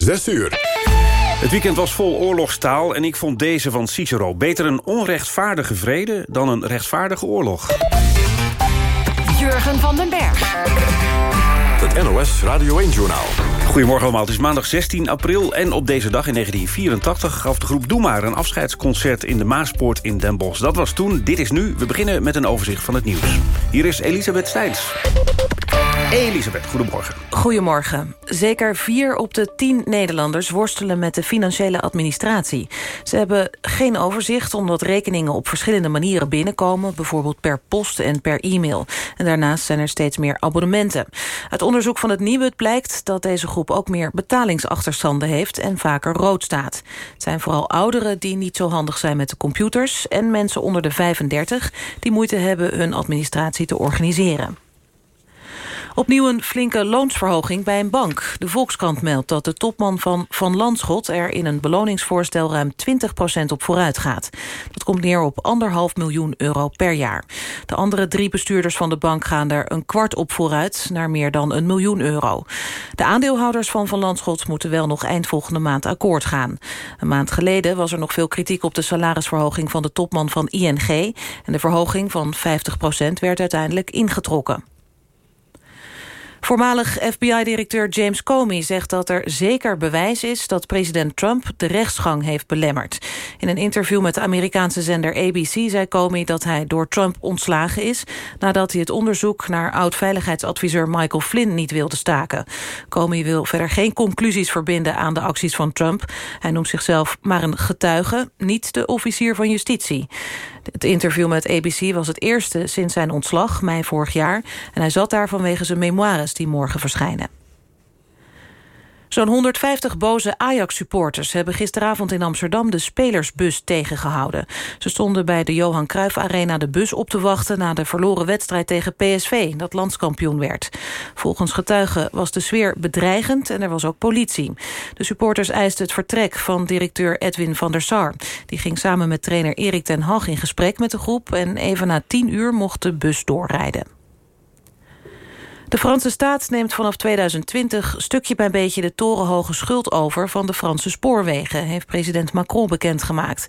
Zes uur. Het weekend was vol oorlogstaal en ik vond deze van Cicero... beter een onrechtvaardige vrede dan een rechtvaardige oorlog. Jurgen van den Berg. Het NOS Radio 1-journaal. Goedemorgen allemaal, het is maandag 16 april... en op deze dag in 1984 gaf de groep Doe Maar... een afscheidsconcert in de Maaspoort in Den Bosch. Dat was toen, dit is nu. We beginnen met een overzicht van het nieuws. Hier is Elisabeth Steins. Elisabeth, goedemorgen. Goedemorgen. Zeker vier op de tien Nederlanders worstelen met de financiële administratie. Ze hebben geen overzicht omdat rekeningen op verschillende manieren binnenkomen... bijvoorbeeld per post en per e-mail. En daarnaast zijn er steeds meer abonnementen. Uit onderzoek van het Nieuwut blijkt dat deze groep ook meer betalingsachterstanden heeft... en vaker rood staat. Het zijn vooral ouderen die niet zo handig zijn met de computers... en mensen onder de 35 die moeite hebben hun administratie te organiseren. Opnieuw een flinke loonsverhoging bij een bank. De Volkskrant meldt dat de topman van Van Landschot... er in een beloningsvoorstel ruim 20% op vooruit gaat. Dat komt neer op anderhalf miljoen euro per jaar. De andere drie bestuurders van de bank gaan er een kwart op vooruit... naar meer dan een miljoen euro. De aandeelhouders van Van Landschot moeten wel nog eind volgende maand akkoord gaan. Een maand geleden was er nog veel kritiek op de salarisverhoging... van de topman van ING. En de verhoging van 50% werd uiteindelijk ingetrokken. Voormalig FBI-directeur James Comey zegt dat er zeker bewijs is... dat president Trump de rechtsgang heeft belemmerd. In een interview met de Amerikaanse zender ABC zei Comey... dat hij door Trump ontslagen is... nadat hij het onderzoek naar oud-veiligheidsadviseur Michael Flynn niet wilde staken. Comey wil verder geen conclusies verbinden aan de acties van Trump. Hij noemt zichzelf maar een getuige, niet de officier van justitie. Het interview met ABC was het eerste sinds zijn ontslag, mei vorig jaar. En hij zat daar vanwege zijn memoires die morgen verschijnen. Zo'n 150 boze Ajax-supporters hebben gisteravond in Amsterdam de spelersbus tegengehouden. Ze stonden bij de Johan Cruijff Arena de bus op te wachten na de verloren wedstrijd tegen PSV, dat landskampioen werd. Volgens getuigen was de sfeer bedreigend en er was ook politie. De supporters eisten het vertrek van directeur Edwin van der Sar. Die ging samen met trainer Erik ten Hag in gesprek met de groep en even na 10 uur mocht de bus doorrijden. De Franse staat neemt vanaf 2020 stukje bij beetje de torenhoge schuld over van de Franse spoorwegen, heeft president Macron bekendgemaakt.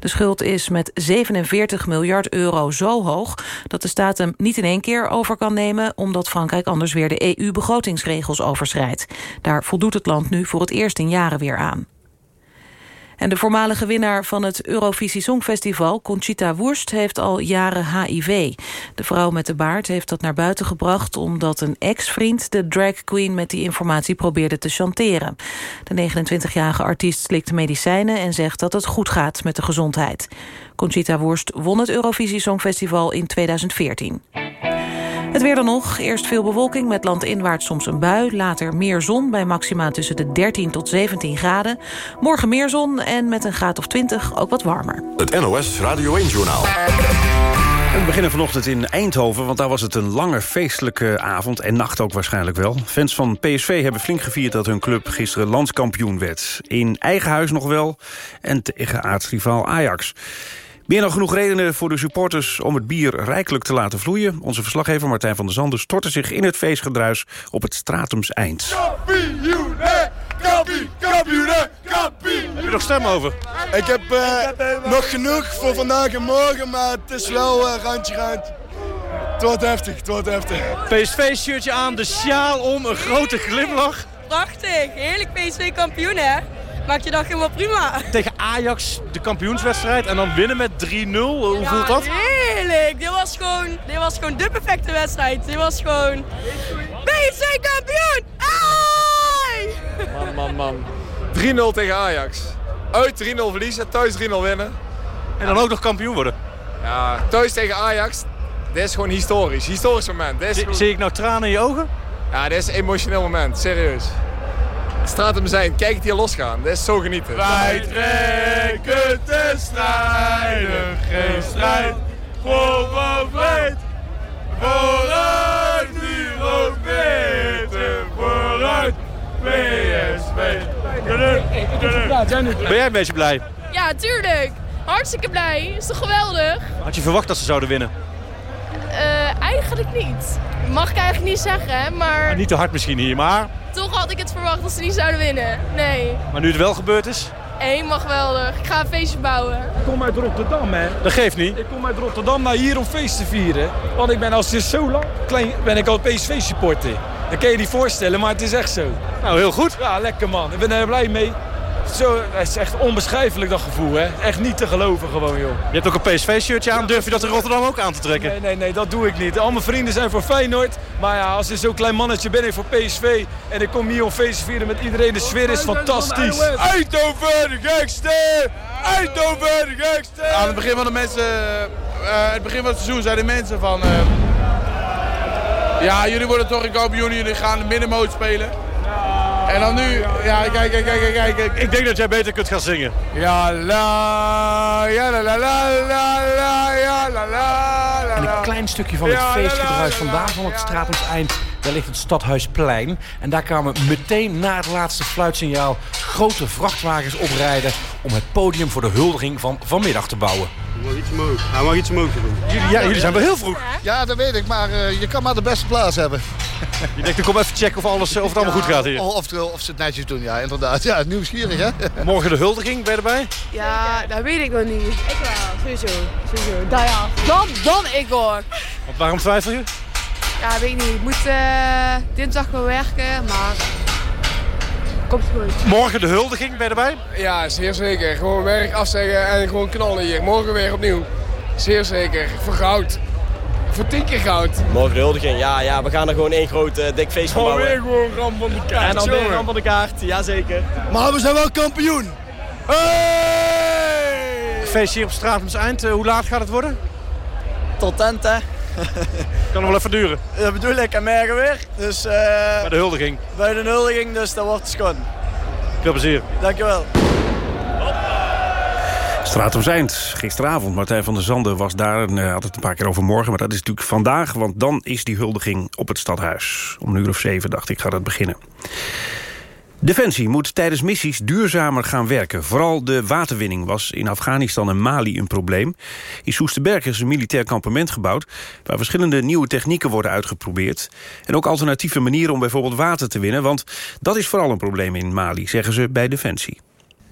De schuld is met 47 miljard euro zo hoog dat de staat hem niet in één keer over kan nemen, omdat Frankrijk anders weer de EU-begrotingsregels overschrijdt. Daar voldoet het land nu voor het eerst in jaren weer aan. En de voormalige winnaar van het Eurovisie Songfestival, Conchita Wurst, heeft al jaren HIV. De vrouw met de baard heeft dat naar buiten gebracht... omdat een ex-vriend de drag queen met die informatie probeerde te chanteren. De 29-jarige artiest slikt medicijnen en zegt dat het goed gaat met de gezondheid. Conchita Wurst won het Eurovisie Songfestival in 2014. Het weer dan nog. Eerst veel bewolking met landinwaarts soms een bui. Later meer zon bij maxima tussen de 13 tot 17 graden. Morgen meer zon en met een graad of 20 ook wat warmer. Het NOS Radio 1-journaal. We beginnen vanochtend in Eindhoven, want daar was het een lange feestelijke avond... en nacht ook waarschijnlijk wel. Fans van PSV hebben flink gevierd dat hun club gisteren landskampioen werd. In eigen huis nog wel en tegen aartsrivaal Ajax. Meer dan genoeg redenen voor de supporters om het bier rijkelijk te laten vloeien. Onze verslaggever Martijn van der Zanden stortte zich in het feestgedruis op het Stratums Eind. Kampioen, kampioen, kampioen. Heb je nog stem over? Ik heb uh, nog genoeg voor vandaag en morgen, maar het is wel uh, randje rand. Het wordt heftig, het wordt heftig. PSV-shirtje aan, de sjaal om, een grote glimlach. Prachtig, heerlijk PSV kampioen hè maak je dag helemaal prima. Tegen Ajax de kampioenswedstrijd en dan winnen met 3-0. Hoe voelt dat? Heerlijk. Dit was, gewoon, dit was gewoon de perfecte wedstrijd. Dit was gewoon... PSV kampioen! Ai! Man, man, man. 3-0 tegen Ajax. Uit 3-0 verliezen, thuis 3-0 winnen. En dan ook nog kampioen worden. Ja, thuis tegen Ajax. Dit is gewoon historisch. Historisch moment. Dit is Zie ik nou tranen in je ogen? Ja, dit is een emotioneel moment. Serieus. Stratum zijn, kijk het hier losgaan. Dit is zo genieten. Wij trekken te strijden, geen strijd voor vrijheid. Vooruit, nu ook beter, vooruit, PSV. Ben jij een beetje blij? Ja, tuurlijk. Hartstikke blij. Is toch geweldig? Had je verwacht dat ze zouden winnen? Uh, eigenlijk niet. Mag ik eigenlijk niet zeggen, maar Niet te hard misschien hier, maar, toch had ik het verwacht dat ze niet zouden winnen. Nee. maar nu het wel gebeurd is, Helemaal geweldig. Ik ga een feestje bouwen. Ik kom uit Rotterdam, hè. dat geeft niet. Ik kom uit Rotterdam naar hier om feest te vieren. Want ik ben al sinds zo lang klein, ben ik al PSV-supporter. Dat kan je niet voorstellen, maar het is echt zo. Nou, heel goed. Ja, lekker man. Ik ben er blij mee. Zo, het is echt onbeschrijfelijk dat gevoel, hè. Echt niet te geloven gewoon, joh. Je hebt ook een PSV-shirtje aan. Durf je dat in Rotterdam ook aan te trekken? Nee, nee, nee, dat doe ik niet. Al mijn vrienden zijn voor Feyenoord. Maar ja, als je zo'n klein mannetje ben ik voor PSV. En ik kom hier om feest te vieren met iedereen. De sfeer is fantastisch. Eindhoven, de gekste! Eindhoven, de gekste! Aan het begin van de mensen, eh, het begin van het seizoen zeiden mensen van... eh, ja, jullie worden toch een kampioen, jullie gaan de middenmoot spelen. En dan nu, ja, kijk, kijk, kijk, kijk, kijk. Ik denk dat jij beter kunt gaan zingen. Ja, la, ja, la, la, la, la, la, ja, la, la, la, En een klein stukje van het Ja, feestgedruis vandaag van het Stratums Eind. Daar ligt het Stadhuisplein. En daar kwamen meteen na het laatste fluitsignaal grote vrachtwagens oprijden... om het podium voor de huldiging van vanmiddag te bouwen. Hij mag iets omhoog doen. Jullie, ja, jullie zijn wel heel vroeg. Ja, dat weet ik, maar eh, je kan maar de beste plaats hebben. Je denkt, ik kom even checken of, alles, of het allemaal goed gaat hier. Of, of, of ze het netjes doen, ja, inderdaad. Ja, nieuwsgierig, hè? Morgen de huldiging, ben je erbij? Ja, dat weet ik nog niet. Ik wel, sowieso. Sowieso. Ja, dan, dan ik hoor. Want waarom twijfel je? Ja, weet ik niet. Ik moet eh, dinsdag wel werken, maar... Komt goed. Morgen de huldiging, ben je erbij? Ja, zeer zeker. Gewoon werk afzeggen en gewoon knallen hier. Morgen weer opnieuw. Zeer zeker. Voor goud. Voor tien keer goud. Morgen de huldiging, ja, ja, we gaan er gewoon één groot eh, dik feest van Gewoon bouwen. weer gewoon ram van de kaart. En dan weer een van de kaart, jazeker. Maar we zijn wel kampioen. Feest hier op Stratums Eind. Eh, hoe laat gaat het worden? Tot tent, hè. Kan nog wel even duren. Dat bedoel ik, en morgen weer. Dus eh, Bij de huldiging. bij de huldiging, dus dat wordt schoon. Veel plezier. Dankjewel. Stratum Eind, gisteravond. Martijn van der Zanden was daar en eh, had het een paar keer over morgen. Maar dat is natuurlijk vandaag, want dan is die huldiging op het stadhuis. Om een uur of zeven dacht ik, gaat het beginnen. Defensie moet tijdens missies duurzamer gaan werken. Vooral de waterwinning was in Afghanistan en Mali een probleem. In Soesterberg is een militair kampement gebouwd... waar verschillende nieuwe technieken worden uitgeprobeerd. En ook alternatieve manieren om bijvoorbeeld water te winnen... want dat is vooral een probleem in Mali, zeggen ze bij Defensie.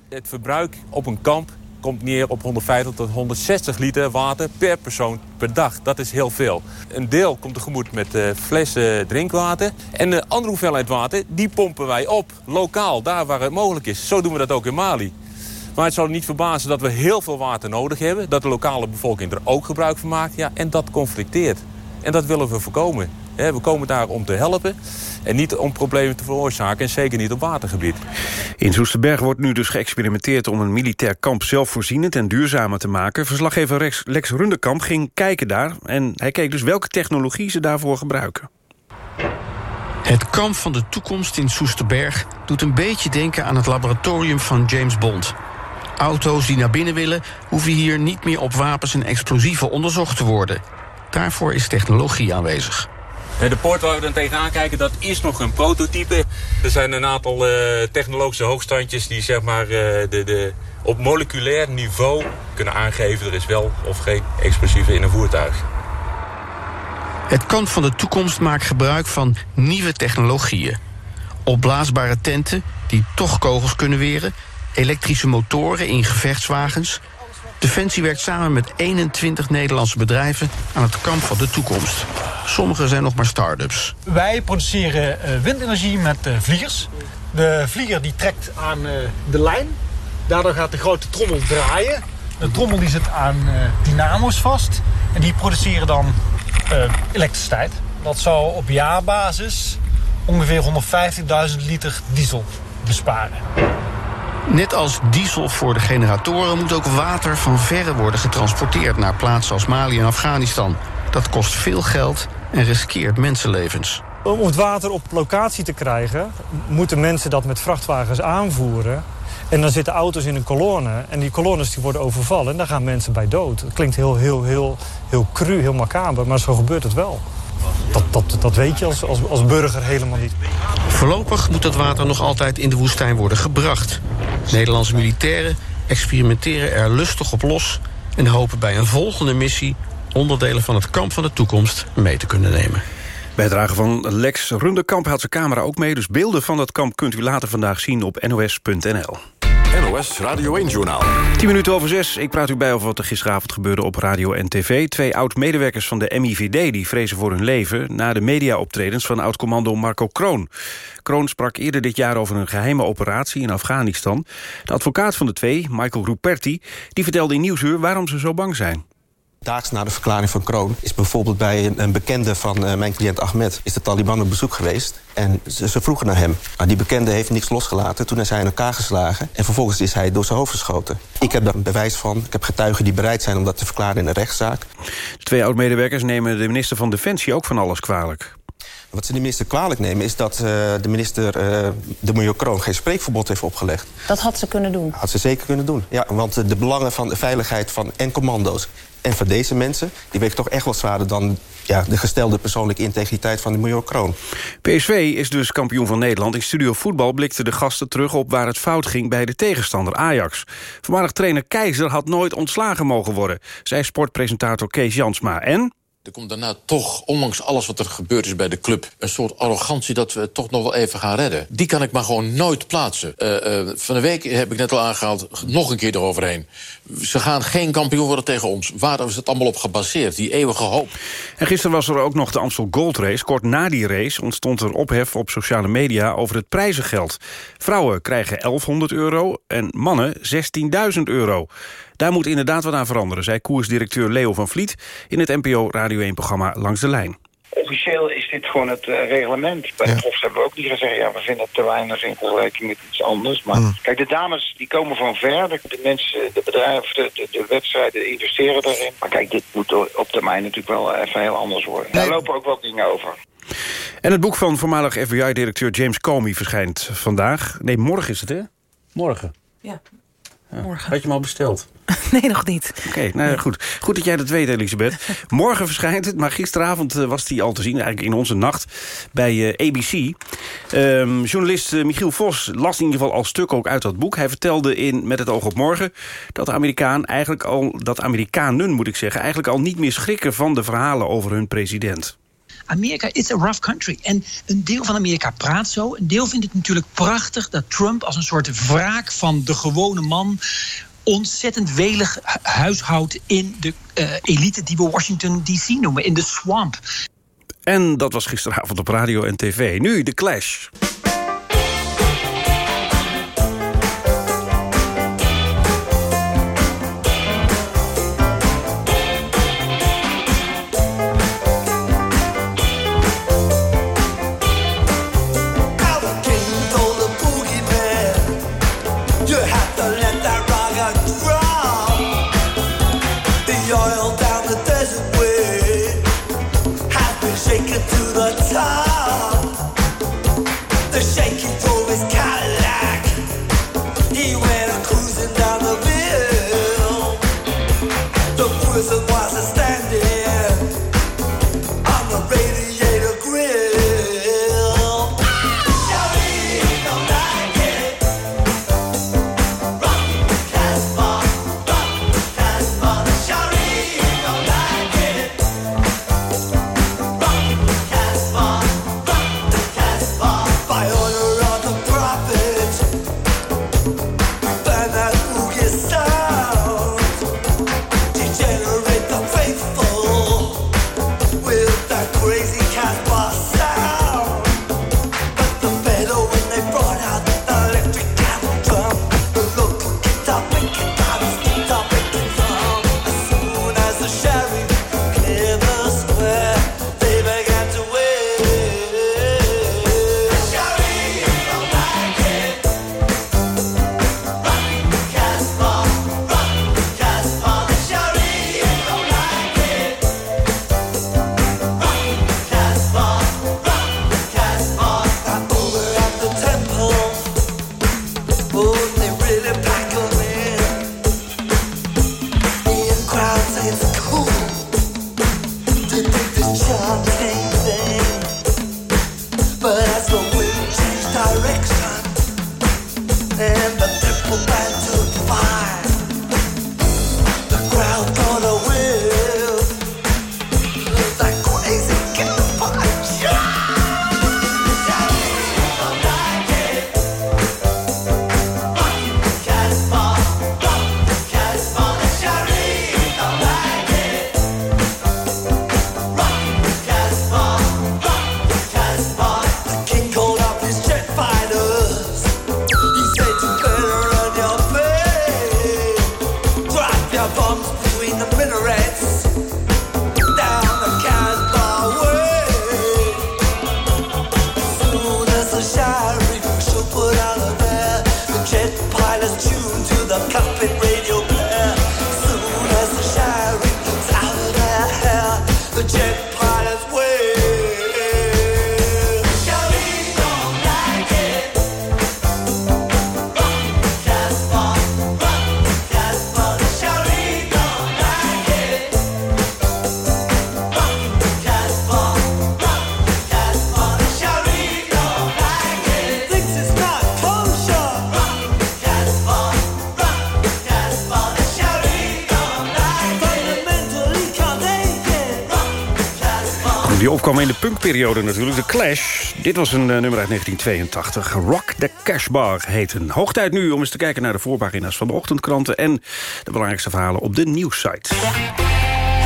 Het verbruik op een kamp komt neer op 150 tot 160 liter water per persoon per dag. Dat is heel veel. Een deel komt tegemoet met eh, flessen drinkwater. En de andere hoeveelheid water, die pompen wij op, lokaal, daar waar het mogelijk is. Zo doen we dat ook in Mali. Maar het zal niet verbazen dat we heel veel water nodig hebben. Dat de lokale bevolking er ook gebruik van maakt. Ja, en dat conflicteert. En dat willen we voorkomen. We komen daar om te helpen en niet om problemen te veroorzaken. En zeker niet op watergebied. In Soesterberg wordt nu dus geëxperimenteerd om een militair kamp zelfvoorzienend en duurzamer te maken. Verslaggever Rex, Lex Rundekamp ging kijken daar en hij keek dus welke technologie ze daarvoor gebruiken. Het kamp van de toekomst in Soesterberg doet een beetje denken aan het laboratorium van James Bond. Auto's die naar binnen willen, hoeven hier niet meer op wapens en explosieven onderzocht te worden. Daarvoor is technologie aanwezig. De poort waar we dan tegenaan kijken, dat is nog een prototype. Er zijn een aantal eh, technologische hoogstandjes die zeg maar, eh, de, de, op moleculair niveau kunnen aangeven... er is wel of geen explosieven in een voertuig. Het kamp van de toekomst maakt gebruik van nieuwe technologieën. Opblaasbare tenten die toch kogels kunnen weren, elektrische motoren in gevechtswagens. Defensie werkt samen met 21 Nederlandse bedrijven aan het kamp van de toekomst. Sommige zijn nog maar start-ups. Wij produceren eh, windenergie met eh, vliegers. De vlieger die trekt aan eh, de lijn. Daardoor gaat de grote trommel draaien. De trommel die zit aan dynamo's vast. En die produceren dan elektriciteit. Dat zou op jaarbasis ongeveer 150.000 liter diesel besparen. Net als diesel voor de generatoren moet ook water van verre worden getransporteerd naar plaatsen als Mali en Afghanistan. Dat kost veel geld en riskeert mensenlevens. Om het water op locatie te krijgen, moeten mensen dat met vrachtwagens aanvoeren. En dan zitten auto's in een kolonne en die kolonnes die worden overvallen en daar gaan mensen bij dood. Dat klinkt heel, heel, heel, heel cru, heel macaber, maar zo gebeurt het wel. Dat, dat, weet je als, als, als burger helemaal niet. Voorlopig moet dat water nog altijd in de woestijn worden gebracht. Nederlandse militairen experimenteren er lustig op los... en hopen bij een volgende missie onderdelen van het kamp van de toekomst mee te kunnen nemen. Bijdrage van Lex Runderkamp had zijn camera ook mee... dus beelden van dat kamp kunt u later vandaag zien op nos.nl. NOS Radio 1-journaal. 10 minuten over 6. Ik praat u bij over wat er gisteravond gebeurde op radio en tv. Twee oud-medewerkers van de MIVD die vrezen voor hun leven... na de media-optredens van oud-commando Marco Kroon. Kroon sprak eerder dit jaar over een geheime operatie in Afghanistan. De advocaat van de twee, Michael Ruperti, die vertelde in Nieuwsuur... waarom ze zo bang zijn. Daags na de verklaring van Kroon is bijvoorbeeld bij een, een bekende van uh, mijn cliënt Ahmed... is de Taliban op bezoek geweest en ze, ze vroegen naar hem. Maar die bekende heeft niks losgelaten, toen is hij in elkaar geslagen... en vervolgens is hij door zijn hoofd geschoten. Ik heb daar een bewijs van, ik heb getuigen die bereid zijn om dat te verklaren in een rechtszaak. De twee oud-medewerkers nemen de minister van Defensie ook van alles kwalijk. Wat ze de minister kwalijk nemen is dat uh, de minister uh, de Milieu Kroon geen spreekverbod heeft opgelegd. Dat had ze kunnen doen? Had ze zeker kunnen doen, ja. Want de belangen van de veiligheid van en commando's en van deze mensen... die wegen toch echt wel zwaarder dan ja, de gestelde persoonlijke integriteit van de Milieu Kroon. PSV is dus kampioen van Nederland. In Studio Voetbal blikten de gasten terug op waar het fout ging bij de tegenstander Ajax. Voormalig trainer Keizer had nooit ontslagen mogen worden, zei sportpresentator Kees Jansma. En er komt daarna toch, ondanks alles wat er gebeurd is bij de club... een soort arrogantie dat we toch nog wel even gaan redden. Die kan ik maar gewoon nooit plaatsen. Uh, uh, van de week heb ik net al aangehaald, nog een keer eroverheen. Ze gaan geen kampioen worden tegen ons. Waar is het allemaal op gebaseerd, die eeuwige hoop? En gisteren was er ook nog de Amstel Gold Race. Kort na die race ontstond er ophef op sociale media over het prijzengeld. Vrouwen krijgen 1100 euro en mannen 16.000 euro. Daar moet inderdaad wat aan veranderen, zei koersdirecteur Leo van Vliet... in het NPO Radio 1-programma Langs de Lijn. Officieel is dit gewoon het uh, reglement. Bij de profs hebben we ook niet gezegd... ja, we vinden het te weinig in vergelijking met iets anders. Maar mm. kijk, de dames die komen van ver. De mensen, de bedrijven, de, de, de wedstrijden investeren daarin. Maar kijk, dit moet op termijn natuurlijk wel even heel anders worden. Nee. Daar lopen ook wel dingen over. En het boek van voormalig FBI-directeur James Comey verschijnt vandaag. Nee, morgen is het, hè? Morgen. Ja. Ja. Morgen. Had je hem al besteld? Nee, nog niet. Oké, okay, nou goed. Goed dat jij dat weet, Elisabeth. Morgen verschijnt het, maar gisteravond was die al te zien... eigenlijk in onze nacht bij uh, ABC. Um, journalist uh, Michiel Vos las in ieder geval al stuk ook uit dat boek. Hij vertelde in Met het oog op morgen... dat de Amerikaan eigenlijk al, dat Amerikanen, moet ik zeggen... eigenlijk al niet meer schrikken van de verhalen over hun president. Amerika is a rough country. En een deel van Amerika praat zo. Een deel vindt het natuurlijk prachtig dat Trump als een soort wraak van de gewone man ontzettend welig huishoudt in de uh, elite die we Washington D.C. noemen, in de swamp. En dat was gisteravond op radio en tv. Nu de Clash. to the top. Punkperiode natuurlijk, de Clash. Dit was een uh, nummer uit 1982. Rock the Cash Bar een. Hoog tijd nu om eens te kijken naar de voorpagina's van de ochtendkranten... en de belangrijkste verhalen op de nieuwssite.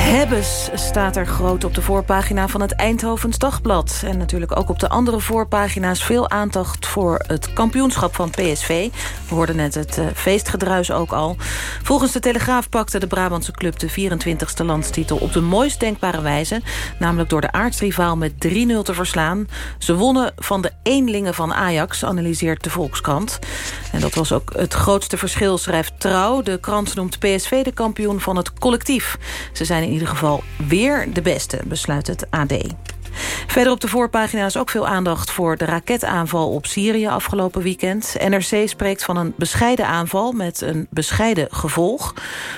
Hebbes staat er groot op de voorpagina van het Eindhovens Dagblad. En natuurlijk ook op de andere voorpagina's veel aandacht voor het kampioenschap van PSV. We hoorden net het uh, feestgedruis ook al. Volgens de Telegraaf pakte de Brabantse club de 24e landstitel op de mooist denkbare wijze. Namelijk door de aartsrivaal met 3-0 te verslaan. Ze wonnen van de eenlingen van Ajax, analyseert de Volkskrant. En dat was ook het grootste verschil, schrijft Trouw. De krant noemt PSV de kampioen van het collectief. Ze zijn in ieder geval weer de beste, besluit het AD. Verder op de voorpagina is ook veel aandacht voor de raketaanval op Syrië afgelopen weekend. NRC spreekt van een bescheiden aanval met een bescheiden gevolg.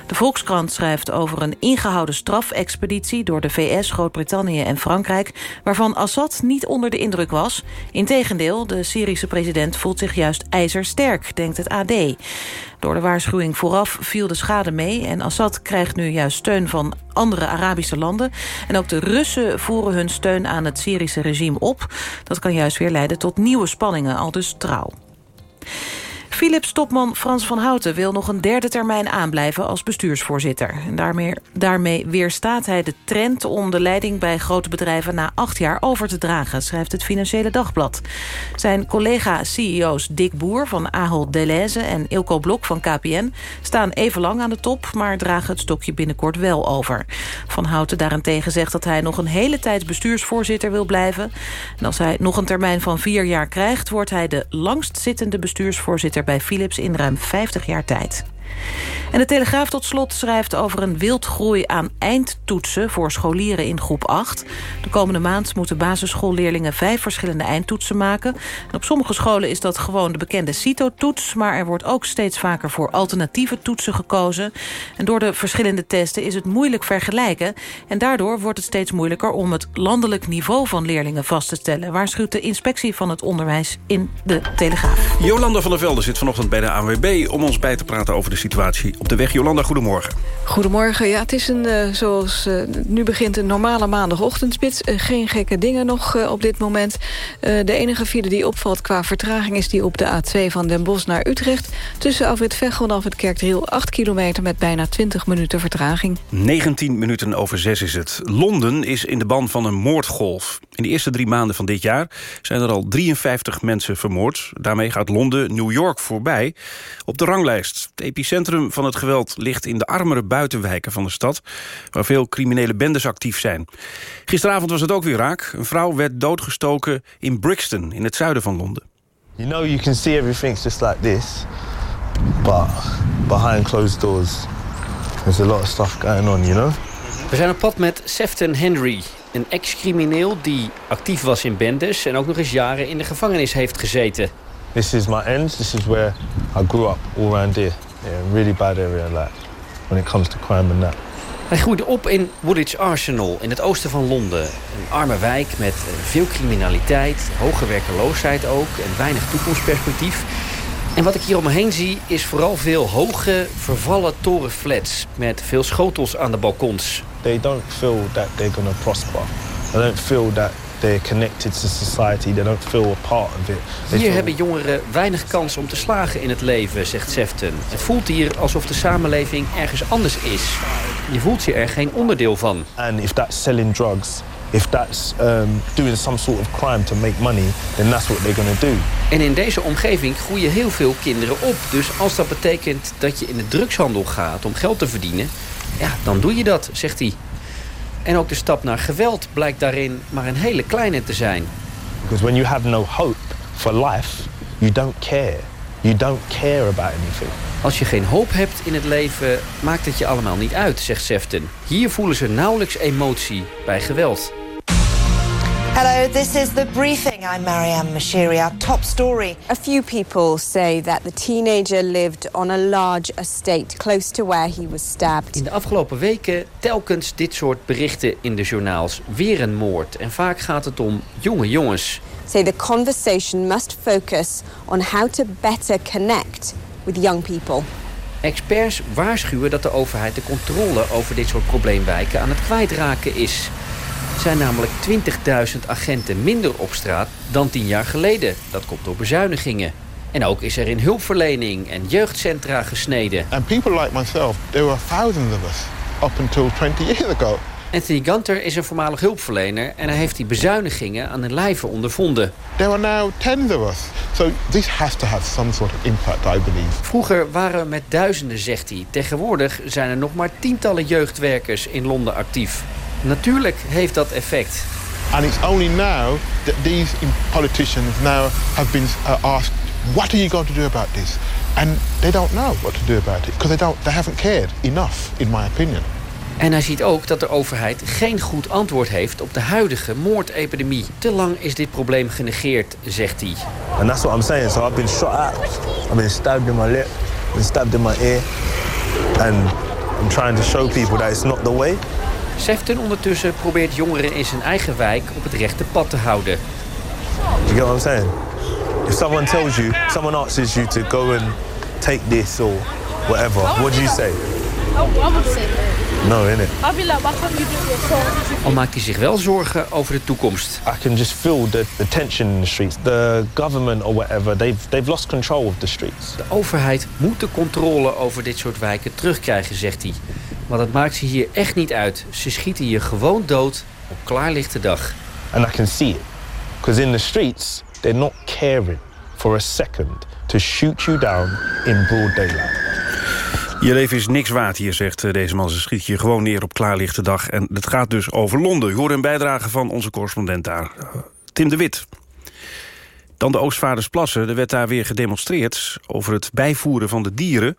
De Volkskrant schrijft over een ingehouden strafexpeditie door de VS, Groot-Brittannië en Frankrijk, waarvan Assad niet onder de indruk was. Integendeel, de Syrische president voelt zich juist ijzersterk, denkt het AD. Door de waarschuwing vooraf viel de schade mee... en Assad krijgt nu juist steun van andere Arabische landen. En ook de Russen voeren hun steun aan het Syrische regime op. Dat kan juist weer leiden tot nieuwe spanningen, al dus trouw. Philips-topman Frans van Houten wil nog een derde termijn aanblijven als bestuursvoorzitter. En daarmee, daarmee weerstaat hij de trend om de leiding bij grote bedrijven na acht jaar over te dragen, schrijft het Financiële Dagblad. Zijn collega-CEO's Dick Boer van Ahold Delhaize en Ilko Blok van KPN staan even lang aan de top, maar dragen het stokje binnenkort wel over. Van Houten daarentegen zegt dat hij nog een hele tijd bestuursvoorzitter wil blijven. En als hij nog een termijn van vier jaar krijgt, wordt hij de langstzittende bestuursvoorzitter bij Philips in ruim 50 jaar tijd. En de Telegraaf tot slot schrijft over een wildgroei aan eindtoetsen... voor scholieren in groep 8. De komende maand moeten basisschoolleerlingen vijf verschillende eindtoetsen maken. En op sommige scholen is dat gewoon de bekende CITO-toets... maar er wordt ook steeds vaker voor alternatieve toetsen gekozen. En door de verschillende testen is het moeilijk vergelijken... en daardoor wordt het steeds moeilijker om het landelijk niveau van leerlingen vast te stellen... waarschuwt de inspectie van het onderwijs in de Telegraaf. Jolanda van der Velde zit vanochtend bij de ANWB... om ons bij te praten over de situatie op de weg. Jolanda, goedemorgen. Goedemorgen. Ja, het is een, uh, zoals uh, nu begint een normale maandagochtendspits. Uh, geen gekke dingen nog op dit moment. de enige file die opvalt qua vertraging is die op de A2 van Den Bosch naar Utrecht. Tussen Afrit Veghel en Afrit Kerkdriel 8 kilometer met bijna 20 minuten vertraging. 19 minuten over 6 is het. Londen is in de ban van een moordgolf. In de eerste drie maanden van dit jaar zijn er al 53 mensen vermoord. Daarmee gaat Londen New York voorbij op de ranglijst. Epicentrum van het geweld ligt in de armere buitenwijken van de stad... waar veel criminele bendes actief zijn. Gisteravond was het ook weer raak. Een vrouw werd doodgestoken in Brixton, in het zuiden van Londen. You know you can see everything's just like this, but behind closed doors there's a lot of stuff going on, you know? We zijn op pad met Sefton Henry, een ex-crimineel die actief was in bendes... en ook nog eens jaren in de gevangenis heeft gezeten. This is my end. This is where I grew up, all around here. Yeah, really bad area, like, when it comes to crime and that. Hij groeide op in Woolwich Arsenal, in het oosten van Londen. Een arme wijk met veel criminaliteit, hoge werkeloosheid ook... en weinig toekomstperspectief. En wat ik hier om me heen zie is vooral veel hoge, vervallen torenflats... met veel schotels aan de balkons. They don't feel that they're gonna prosper. They don't feel that they're connected to society. They don't feel a part of it. They hier hebben jongeren weinig kans om te slagen in het leven, zegt Sefton. Het voelt hier alsof de samenleving ergens anders is. Je voelt je er geen onderdeel van. And if that's selling drugs, if that's um, doing some sort of crime to make money, then that's what they're going to do. En in deze omgeving groeien heel veel kinderen op. Dus als dat betekent dat je in de drugshandel gaat om geld te verdienen... ja, dan doe je dat, zegt hij. En ook de stap naar geweld blijkt daarin maar een hele kleine te zijn. Because when you have no hope for life, you don't care. You don't care about anything. Als je geen hoop hebt in het leven, maakt het je allemaal niet uit, zegt Sefton. Hier voelen ze nauwelijks emotie bij geweld. Hello, this is the briefing. I'm Marianne Mashiri. Our top story. A few people say that the teenager lived on a large estate close to where he was stabbed. In de afgelopen weken telkens dit soort berichten in de journaals. Weer een moord. En vaak gaat het om jonge jongens. Say the conversation must focus on how to better connect with young people. Experts waarschuwen dat de overheid de controle over dit soort probleemwijken aan het kwijtraken is. Zijn namelijk 20.000 agenten minder op straat dan tien jaar geleden. Dat komt door bezuinigingen. En ook is er in hulpverlening en jeugdcentra gesneden. And people like myself, there were thousands of us up until 20 years ago. Anthony Gunter is een voormalig hulpverlener... en hij heeft die bezuinigingen aan de lijve ondervonden. There are now tens of us. So this has to have some sort of impact, I believe. Vroeger waren we met duizenden, zegt hij. Tegenwoordig zijn er nog maar tientallen jeugdwerkers in Londen actief. Natuurlijk heeft dat effect. And it's only now that these politicians now have been uh, asked, what are you going to do about this? And they don't know what to do about it because they don't, they haven't cared enough, in my opinion. En hij ziet ook dat de overheid geen goed antwoord heeft op de huidige moordepidemie. Te lang is dit probleem genegeerd, zegt hij. And that's what I'm saying. So I've been shot at, I've been stabbed in my lip, been stabbed in my ear. And I'm trying to show people that it's not the way. Sefton ondertussen probeert jongeren in zijn eigen wijk op het rechte pad te houden. You get what I'm saying? If someone tells you, someone asks you to go and take this or whatever, what do you say? I would say No, innit? I'll be like, why can't you do yourself? Al maakt hij zich wel zorgen over de toekomst. I can just feel the, the tension in the streets. The government or whatever, they've, they've lost control of the streets. De overheid moet de controle over dit soort wijken terugkrijgen, zegt hij. Want het maakt ze hier echt niet uit. Ze schieten je gewoon dood op klaarlichte dag. And I can see it. Because in the streets, they're not caring for a second to shoot you down in broad daylight. Je leven is niks waard hier, zegt eh, deze man. Ze schiet je gewoon neer op klaarlichte dag. En het gaat dus over Londen. Je hoort een bijdrage van onze correspondent daar, Tim de Wit. Dan de Oostvaardersplassen. Er werd daar weer gedemonstreerd over het bijvoeren van de dieren.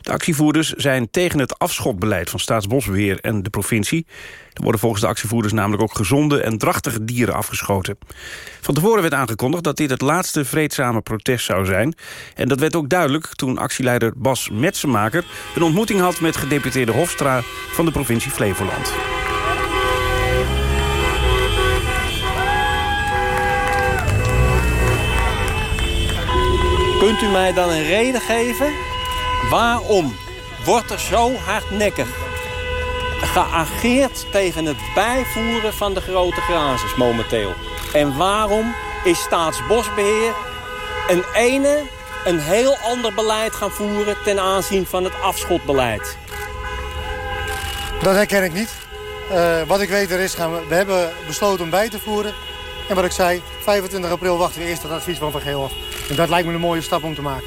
De actievoerders zijn tegen het afschotbeleid van Staatsbosbeheer en de provincie. Er worden volgens de actievoerders namelijk ook gezonde en drachtige dieren afgeschoten. Van tevoren werd aangekondigd dat dit het laatste vreedzame protest zou zijn. En dat werd ook duidelijk toen actieleider Bas Metsenmaker... een ontmoeting had met gedeputeerde Hofstra van de provincie Flevoland. Kunt u mij dan een reden geven? Waarom wordt er zo hardnekkig geageerd tegen het bijvoeren van de grote grazers momenteel? En waarom is Staatsbosbeheer een ene een heel ander beleid gaan voeren ten aanzien van het afschotbeleid? Dat herken ik niet. Uh, wat ik weet er is, gaan we, we hebben besloten om bij te voeren. En wat ik zei, 25 april wachten we eerst het advies van Van Geel af. En dat lijkt me een mooie stap om te maken.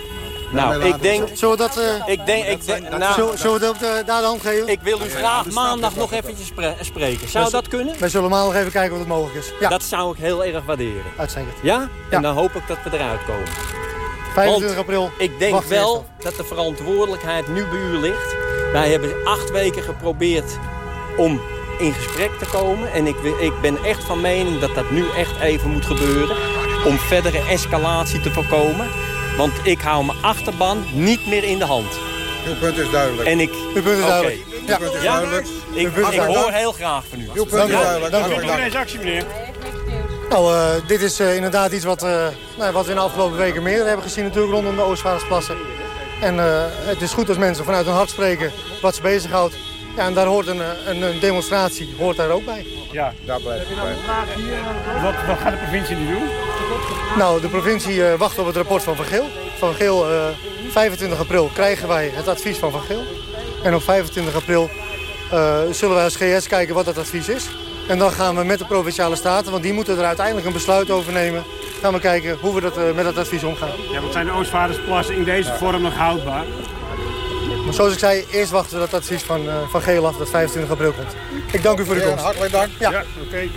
Nou, ik denk... Zullen we dat... Uh, ik denk, ik denk, nou, zullen, zullen we dat uh, daar de hand geven? Ik wil u graag maandag nog eventjes spre spreken. Zou dat kunnen? Wij zullen maandag even kijken of het mogelijk is. Ja. Dat zou ik heel erg waarderen. Uitstekend. Ja? En dan hoop ik dat we eruit komen. 25 Want april. Ik denk wel dat de verantwoordelijkheid nu bij u ligt. Wij hebben acht weken geprobeerd om in gesprek te komen. En ik, ik ben echt van mening dat dat nu echt even moet gebeuren. Om verdere escalatie te voorkomen. Want ik hou mijn achterban niet meer in de hand. Uw punt is duidelijk. En ik... Uw punt is duidelijk. Ja. Uw punt is duidelijk. Ik, ik hoor heel graag van u. Uw punt is duidelijk. Dank u voor deze actie, meneer. Nou, uh, dit is uh, inderdaad iets wat, uh, nou, wat we in de afgelopen weken meer hebben gezien natuurlijk rondom de Oostvaardersplassen. En het is goed als mensen vanuit hun hart spreken wat ze bezighoudt. Ja, en daar hoort een, een, een, demonstratie hoort daar ook bij. Ja, daar blijft het bij. Wat, wat gaat de provincie nu doen? Nou, de provincie uh, wacht op het rapport van Van Geel. Van Geel, uh, 25 april krijgen wij het advies van Van Geel. En op 25 april uh, zullen wij als GS kijken wat dat advies is. En dan gaan we met de Provinciale Staten, want die moeten er uiteindelijk een besluit over nemen... gaan we kijken hoe we dat, uh, met dat advies omgaan. Ja, wat zijn de Oostvaardersplassen in deze vorm nog houdbaar? Maar zoals ik zei, eerst wachten we dat advies van, uh, van Geel af dat 25 april komt. Ik dank u voor de komst. Hartelijk dank. Ja, ja oké. Okay.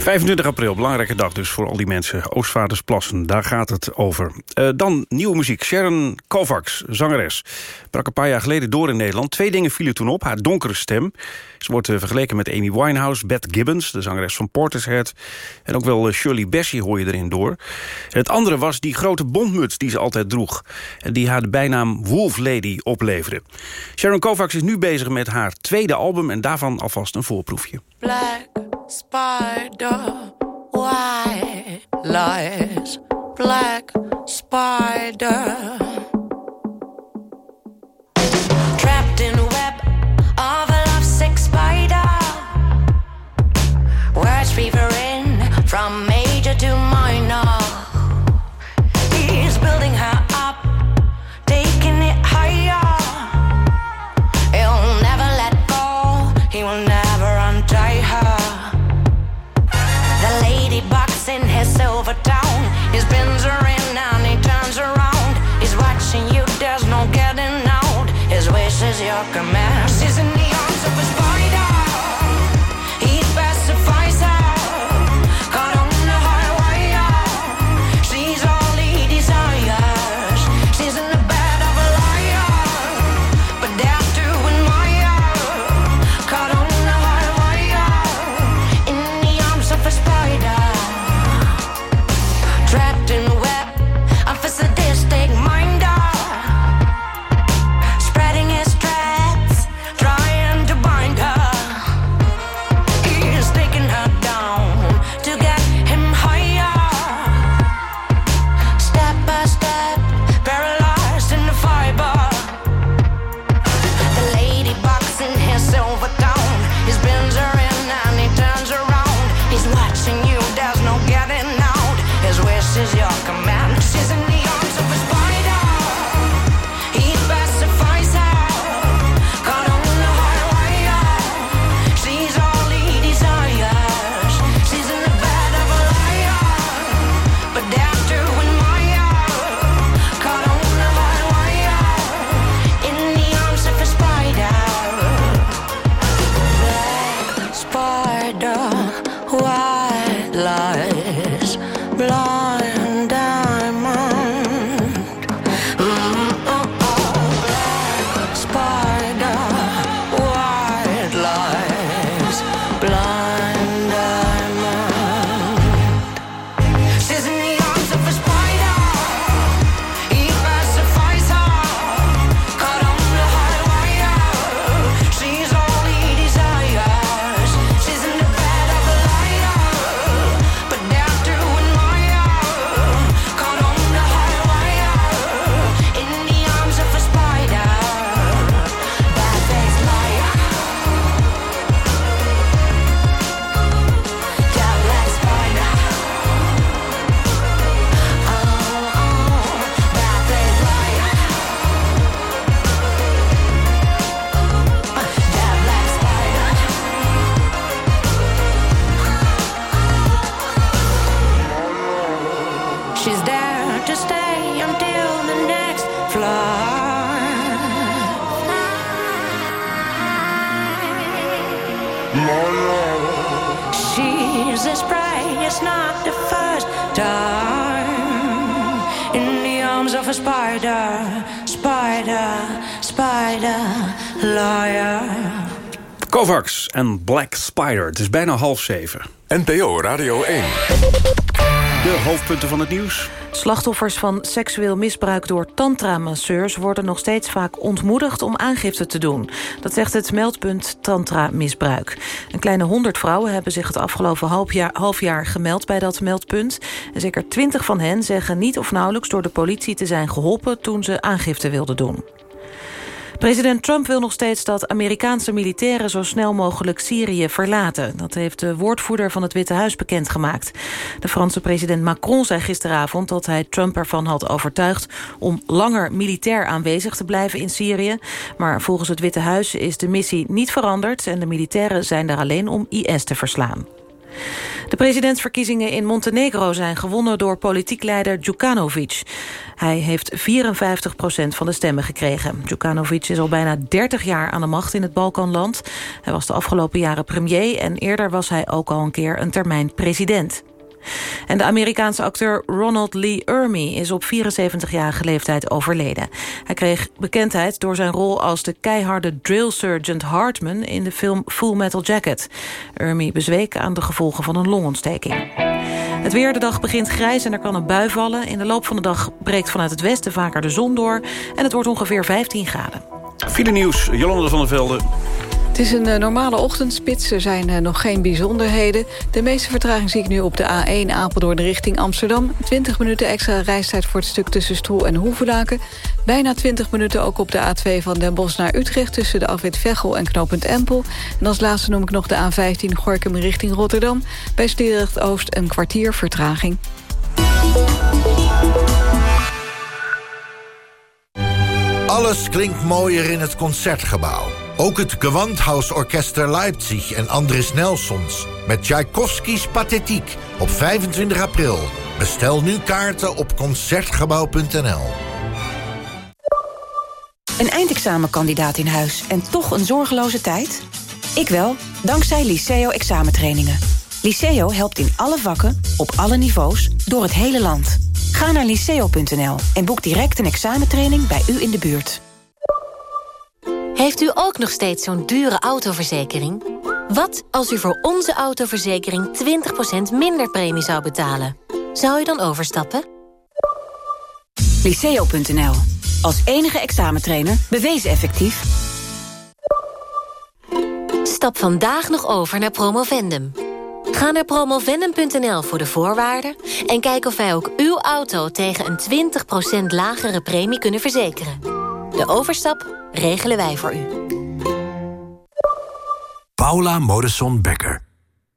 25 april, belangrijke dag dus voor al die mensen. Oostvaardersplassen, daar gaat het over. Uh, dan nieuwe muziek. Sharon Kovacs, zangeres. Brak een paar jaar geleden door in Nederland. Twee dingen vielen toen op. Haar donkere stem. Ze wordt uh, vergeleken met Amy Winehouse, Beth Gibbons... de zangeres van Portishead. En ook wel uh, Shirley Bassey hoor je erin door. En het andere was die grote bondmuts die ze altijd droeg. En die haar de bijnaam Wolf Lady opleverde. Sharon Kovacs is nu bezig met haar tweede album... en daarvan alvast een voorproefje. spider, why lies black spider? Trapped in a web of a lovesick spider. Words revering from major to minor. En Black Spider. Het is bijna half zeven. NPO Radio 1. De hoofdpunten van het nieuws. Slachtoffers van seksueel misbruik door tantra-masseurs... worden nog steeds vaak ontmoedigd om aangifte te doen. Dat zegt het meldpunt Tantra-misbruik. Een kleine honderd vrouwen hebben zich het afgelopen half jaar, half jaar gemeld bij dat meldpunt. En zeker twintig van hen zeggen niet of nauwelijks door de politie te zijn geholpen... toen ze aangifte wilden doen. President Trump wil nog steeds dat Amerikaanse militairen... zo snel mogelijk Syrië verlaten. Dat heeft de woordvoerder van het Witte Huis bekendgemaakt. De Franse president Macron zei gisteravond... dat hij Trump ervan had overtuigd... om langer militair aanwezig te blijven in Syrië. Maar volgens het Witte Huis is de missie niet veranderd... en de militairen zijn daar alleen om IS te verslaan. De presidentsverkiezingen in Montenegro zijn gewonnen door politiek leider Djukanovic. Hij heeft 54% van de stemmen gekregen. Djukanovic is al bijna 30 jaar aan de macht in het Balkanland. Hij was de afgelopen jaren premier en eerder was hij ook al een keer een termijn president. En de Amerikaanse acteur Ronald Lee Ermey is op 74-jarige leeftijd overleden. Hij kreeg bekendheid door zijn rol als de keiharde drill sergeant Hartman in de film Full Metal Jacket. Ermey bezweek aan de gevolgen van een longontsteking. Het weer, de dag begint grijs en er kan een bui vallen. In de loop van de dag breekt vanuit het westen vaker de zon door... en het wordt ongeveer 15 graden. File nieuws, Jolande van der Velde. Is een uh, normale ochtendspits, er zijn uh, nog geen bijzonderheden. De meeste vertraging zie ik nu op de A1 Apeldoorn richting Amsterdam. 20 minuten extra reistijd voor het stuk tussen Stroe en Hoevelaken. Bijna 20 minuten ook op de A2 van Den Bosch naar Utrecht... tussen de afwit Veghel en knooppunt Empel. En als laatste noem ik nog de A15 Gorkum richting Rotterdam. Bij Sliedrecht Oost een kwartier vertraging. Alles klinkt mooier in het Concertgebouw. Ook het Gewandhausorchester Leipzig en Andris Nelsons... met Tchaikovskis Pathetiek op 25 april. Bestel nu kaarten op Concertgebouw.nl. Een eindexamenkandidaat in huis en toch een zorgeloze tijd? Ik wel, dankzij Liceo examentrainingen. Liceo helpt in alle vakken, op alle niveaus, door het hele land. Ga naar liceo.nl en boek direct een examentraining bij u in de buurt. Heeft u ook nog steeds zo'n dure autoverzekering? Wat als u voor onze autoverzekering 20% minder premie zou betalen? Zou u dan overstappen? Liceo.nl. Als enige examentrainer bewezen effectief. Stap vandaag nog over naar Promovendum. Ga naar promovendum.nl voor de voorwaarden... en kijk of wij ook uw auto tegen een 20% lagere premie kunnen verzekeren. De overstap regelen wij voor u. Paula Modesson Becker.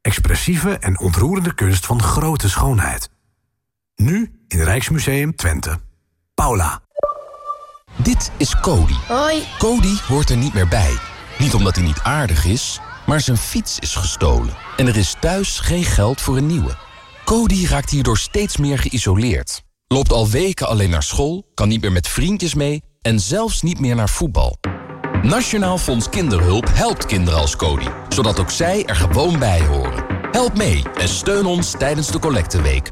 Expressieve en ontroerende kunst van grote schoonheid. Nu in Rijksmuseum Twente. Paula. Dit is Cody. Hoi. Cody hoort er niet meer bij. Niet omdat hij niet aardig is, maar zijn fiets is gestolen. En er is thuis geen geld voor een nieuwe. Cody raakt hierdoor steeds meer geïsoleerd. Loopt al weken alleen naar school, kan niet meer met vriendjes mee... en zelfs niet meer naar voetbal. Nationaal Fonds Kinderhulp helpt kinderen als Cody... zodat ook zij er gewoon bij horen. Help mee en steun ons tijdens de collecteweek.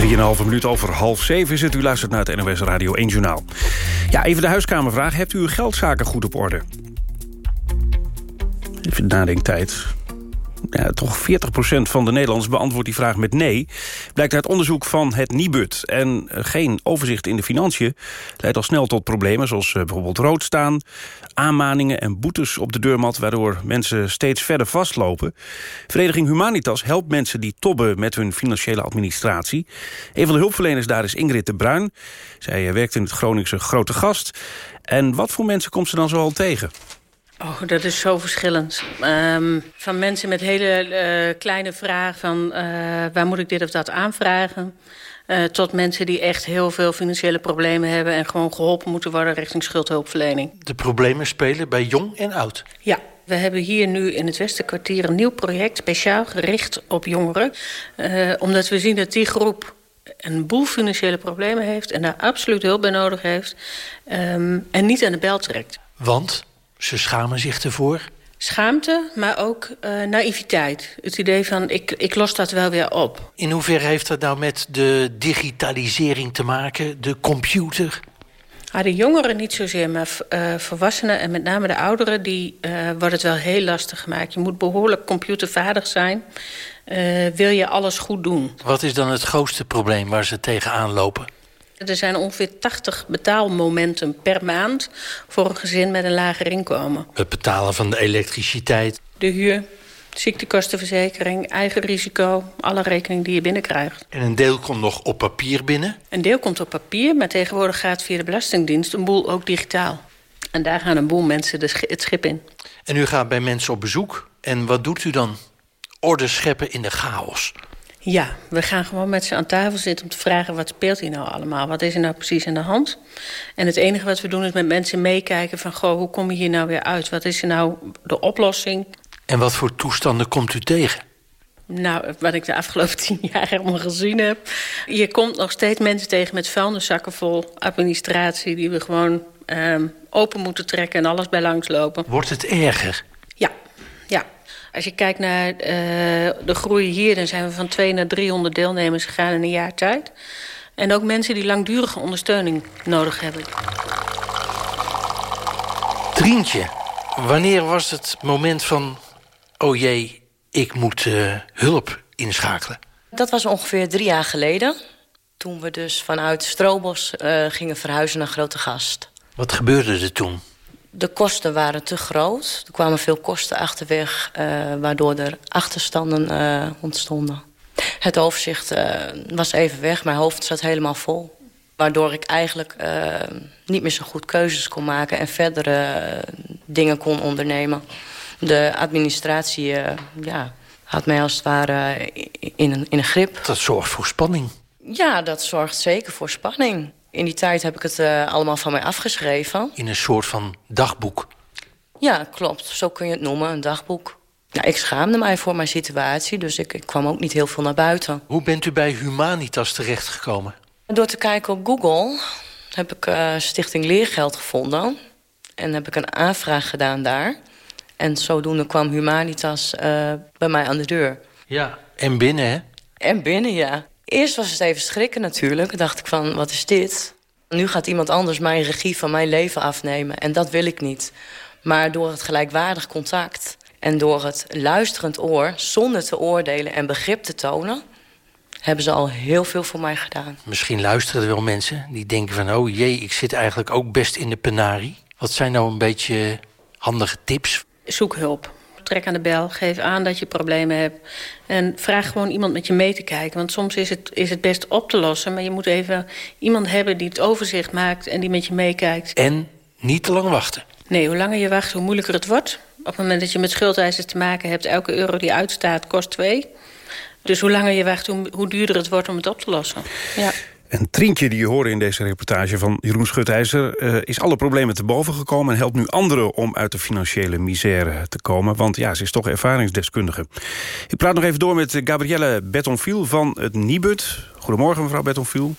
3,5 minuut over half zeven is het. U luistert naar het NOS Radio 1 Journaal. Ja, even de huiskamervraag. Hebt u uw geldzaken goed op orde? Even nadenktijd. Ja, toch 40% van de Nederlanders beantwoordt die vraag met nee. Blijkt uit onderzoek van het Nibud. En eh, geen overzicht in de financiën leidt al snel tot problemen... zoals eh, bijvoorbeeld rood staan, aanmaningen en boetes op de deurmat... waardoor mensen steeds verder vastlopen. Vereniging Humanitas helpt mensen die tobben met hun financiële administratie. Een van de hulpverleners daar is Ingrid de Bruin. Zij eh, werkt in het Groningse Grote Gast. En wat voor mensen komt ze dan zoal tegen? Oh, dat is zo verschillend. Um, van mensen met hele uh, kleine vragen van uh, waar moet ik dit of dat aanvragen... Uh, tot mensen die echt heel veel financiële problemen hebben... en gewoon geholpen moeten worden richting schuldhulpverlening. De problemen spelen bij jong en oud? Ja. We hebben hier nu in het Westerkwartier een nieuw project... speciaal gericht op jongeren. omdat we zien dat die groep een boel financiële problemen heeft... en daar absoluut hulp bij nodig heeft. Um, en niet aan de bel trekt. Want? Ze schamen zich ervoor? Schaamte, maar ook uh, naïviteit. Het idee van, ik, ik los dat wel weer op. In hoeverre heeft dat nou met de digitalisering te maken, de computer? Ah, de jongeren niet zozeer, maar uh, volwassenen en met name de ouderen... die uh, wordt het wel heel lastig gemaakt. Je moet behoorlijk computervaardig zijn. wil je alles goed doen? Wat is dan het grootste probleem waar ze tegenaan lopen? Er zijn ongeveer 80 betaalmomenten per maand voor een gezin met een lager inkomen. Het betalen van de elektriciteit. De huur, ziektekostenverzekering, eigen risico, alle rekeningen die je binnenkrijgt. En een deel komt nog op papier binnen? Een deel komt op papier, maar tegenwoordig gaat via de Belastingdienst een boel ook digitaal. En daar gaan een boel mensen het schip in. En u gaat bij mensen op bezoek. En wat doet u dan? Orde scheppen in de chaos. Ja, we gaan gewoon met ze aan tafel zitten om te vragen... wat speelt hier nou allemaal? Wat is er nou precies aan de hand? En het enige wat we doen is met mensen meekijken van... goh, hoe kom je hier nou weer uit? Wat is er nou de oplossing? En wat voor toestanden komt u tegen? Nou, wat ik de afgelopen tien jaar helemaal gezien heb. Je komt nog steeds mensen tegen met vuilniszakken vol administratie... die we gewoon um, open moeten trekken en alles bij langs lopen. Wordt het erger? Als je kijkt naar uh, de groei hier... dan zijn we van 2 naar 300 deelnemers gegaan in een jaar tijd. En ook mensen die langdurige ondersteuning nodig hebben. Trientje, wanneer was het moment van... oh jee, ik moet uh, hulp inschakelen? Dat was ongeveer drie jaar geleden. Toen we dus vanuit Strobos uh, gingen verhuizen naar Grote Gast. Wat gebeurde er toen? De kosten waren te groot. Er kwamen veel kosten achterweg, uh, waardoor er achterstanden uh, ontstonden. Het overzicht uh, was even weg, mijn hoofd zat helemaal vol. Waardoor ik eigenlijk niet meer zo goed keuzes kon maken... en verdere dingen kon ondernemen. De administratie ja, had mij als het ware in een, in een grip. Dat zorgt voor spanning. Ja, dat zorgt zeker voor spanning. In die tijd heb ik het allemaal van mij afgeschreven. In een soort van dagboek? Ja, klopt. Zo kun je het noemen, een dagboek. Nou, ik schaamde mij voor mijn situatie, dus ik, ik kwam ook niet heel veel naar buiten. Hoe bent u bij Humanitas terechtgekomen? Door te kijken op Google heb ik uh, Stichting Leergeld gevonden. En heb ik een aanvraag gedaan daar. En zodoende kwam Humanitas uh, bij mij aan de deur. Ja, en binnen, hè? En binnen, ja. Eerst was het even schrikken natuurlijk. dacht ik van, wat is dit? Nu gaat iemand anders mijn regie van mijn leven afnemen. En dat wil ik niet. Maar door het gelijkwaardig contact... en door het luisterend oor, zonder te oordelen en begrip te tonen hebben ze al heel veel voor mij gedaan. Misschien luisteren er wel mensen die denken van... oh jee, ik zit eigenlijk ook best in de penarie. Wat zijn nou een beetje handige tips? Zoek hulp. Trek aan de bel, geef aan dat je problemen hebt. En vraag gewoon iemand met je mee te kijken. Want soms is het, is het best op te lossen... maar je moet even iemand hebben die het overzicht maakt... en die met je meekijkt. En niet te lang wachten. Nee, hoe langer je wacht, hoe moeilijker het wordt. Op het moment dat je met schuldeisers te maken hebt... elke euro die uitstaat, kost twee... Dus hoe langer je wacht, hoe, hoe duurder het wordt om het op te lossen. Ja. En Trientje, die je hoorde in deze reportage van Jeroen Schutijzer... Uh, is alle problemen te boven gekomen en helpt nu anderen... om uit de financiële misère te komen. Want ja, ze is toch ervaringsdeskundige. Ik praat nog even door met Gabrielle Betonfiel van het Nibud. Goedemorgen, mevrouw Betonfiel.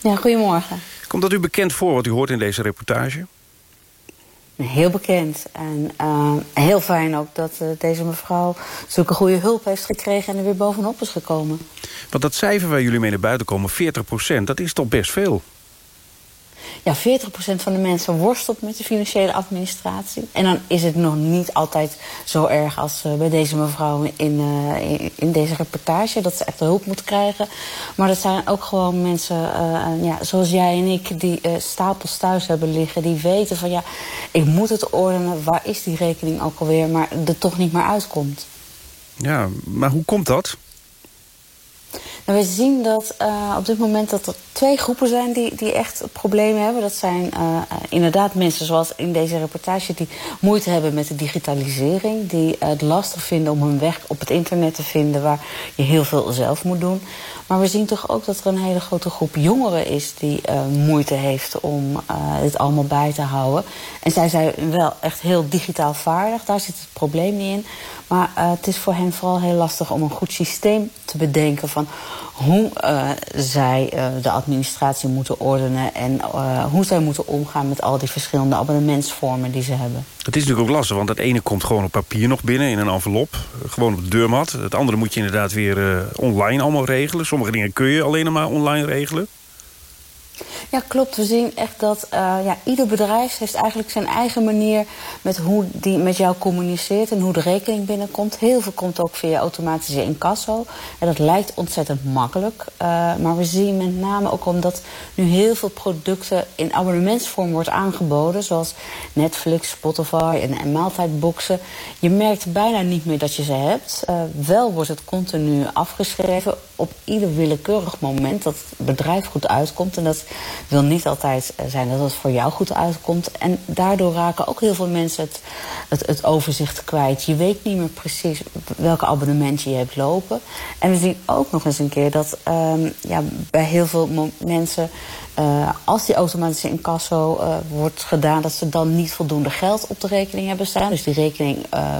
Ja, goedemorgen. Komt dat u bekend voor wat u hoort in deze reportage? Heel bekend. En uh, heel fijn ook dat uh, deze mevrouw zulke goede hulp heeft gekregen... en er weer bovenop is gekomen. Want dat cijfer waar jullie mee naar buiten komen, 40% dat is toch best veel? Ja, 40% van de mensen worstelt met de financiële administratie. En dan is het nog niet altijd zo erg als uh, bij deze mevrouw in, uh, in, deze reportage. Dat ze echt hulp moet krijgen. Maar dat zijn ook gewoon mensen uh, ja, zoals jij en ik... die stapels thuis hebben liggen. Die weten van ja, ik moet het ordenen. Waar is die rekening ook alweer? Maar er toch niet meer uitkomt. Ja, maar hoe komt dat? We zien dat uh, op dit moment dat er twee groepen zijn die, die echt problemen hebben. Dat zijn uh, inderdaad mensen zoals in deze reportage die moeite hebben met de digitalisering. Die het lastig vinden om hun weg op het internet te vinden waar je heel veel zelf moet doen. Maar we zien toch ook dat er een hele grote groep jongeren is die moeite heeft om dit allemaal bij te houden. En zij zijn wel echt heel digitaal vaardig, daar zit het probleem niet in. Maar het is voor hen vooral heel lastig om een goed systeem te bedenken van hoe uh, zij uh, de administratie moeten ordenen en hoe zij moeten omgaan met al die verschillende abonnementsvormen die ze hebben. Het is natuurlijk ook lastig, want het ene komt gewoon op papier nog binnen in een envelop. Gewoon op de deurmat. Het andere moet je inderdaad weer online allemaal regelen. Sommige dingen kun je alleen maar online regelen. Ja, klopt. We zien echt dat uh, ja, ieder bedrijf heeft eigenlijk zijn eigen manier... met hoe die met jou communiceert en hoe de rekening binnenkomt. Heel veel komt ook via automatische incasso. En dat lijkt ontzettend makkelijk. Uh, maar we zien met name ook omdat nu heel veel producten... in abonnementsvorm wordt aangeboden. Zoals Netflix, Spotify en, en maaltijdboxen. Je merkt bijna niet meer dat je ze hebt. Uh, wel wordt het continu afgeschreven op ieder willekeurig moment... dat het bedrijf goed uitkomt. En dat wil niet altijd eh, zijn dat het voor jou goed uitkomt. En daardoor raken ook heel veel mensen het, het, overzicht kwijt. Je weet niet meer precies welke abonnementen je hebt lopen. En we zien ook nog eens een keer dat um, ja, bij heel veel mensen... Uh, als die automatische incasso uh, wordt gedaan... dat ze dan niet voldoende geld op de rekening hebben staan. Dus die rekening, uh,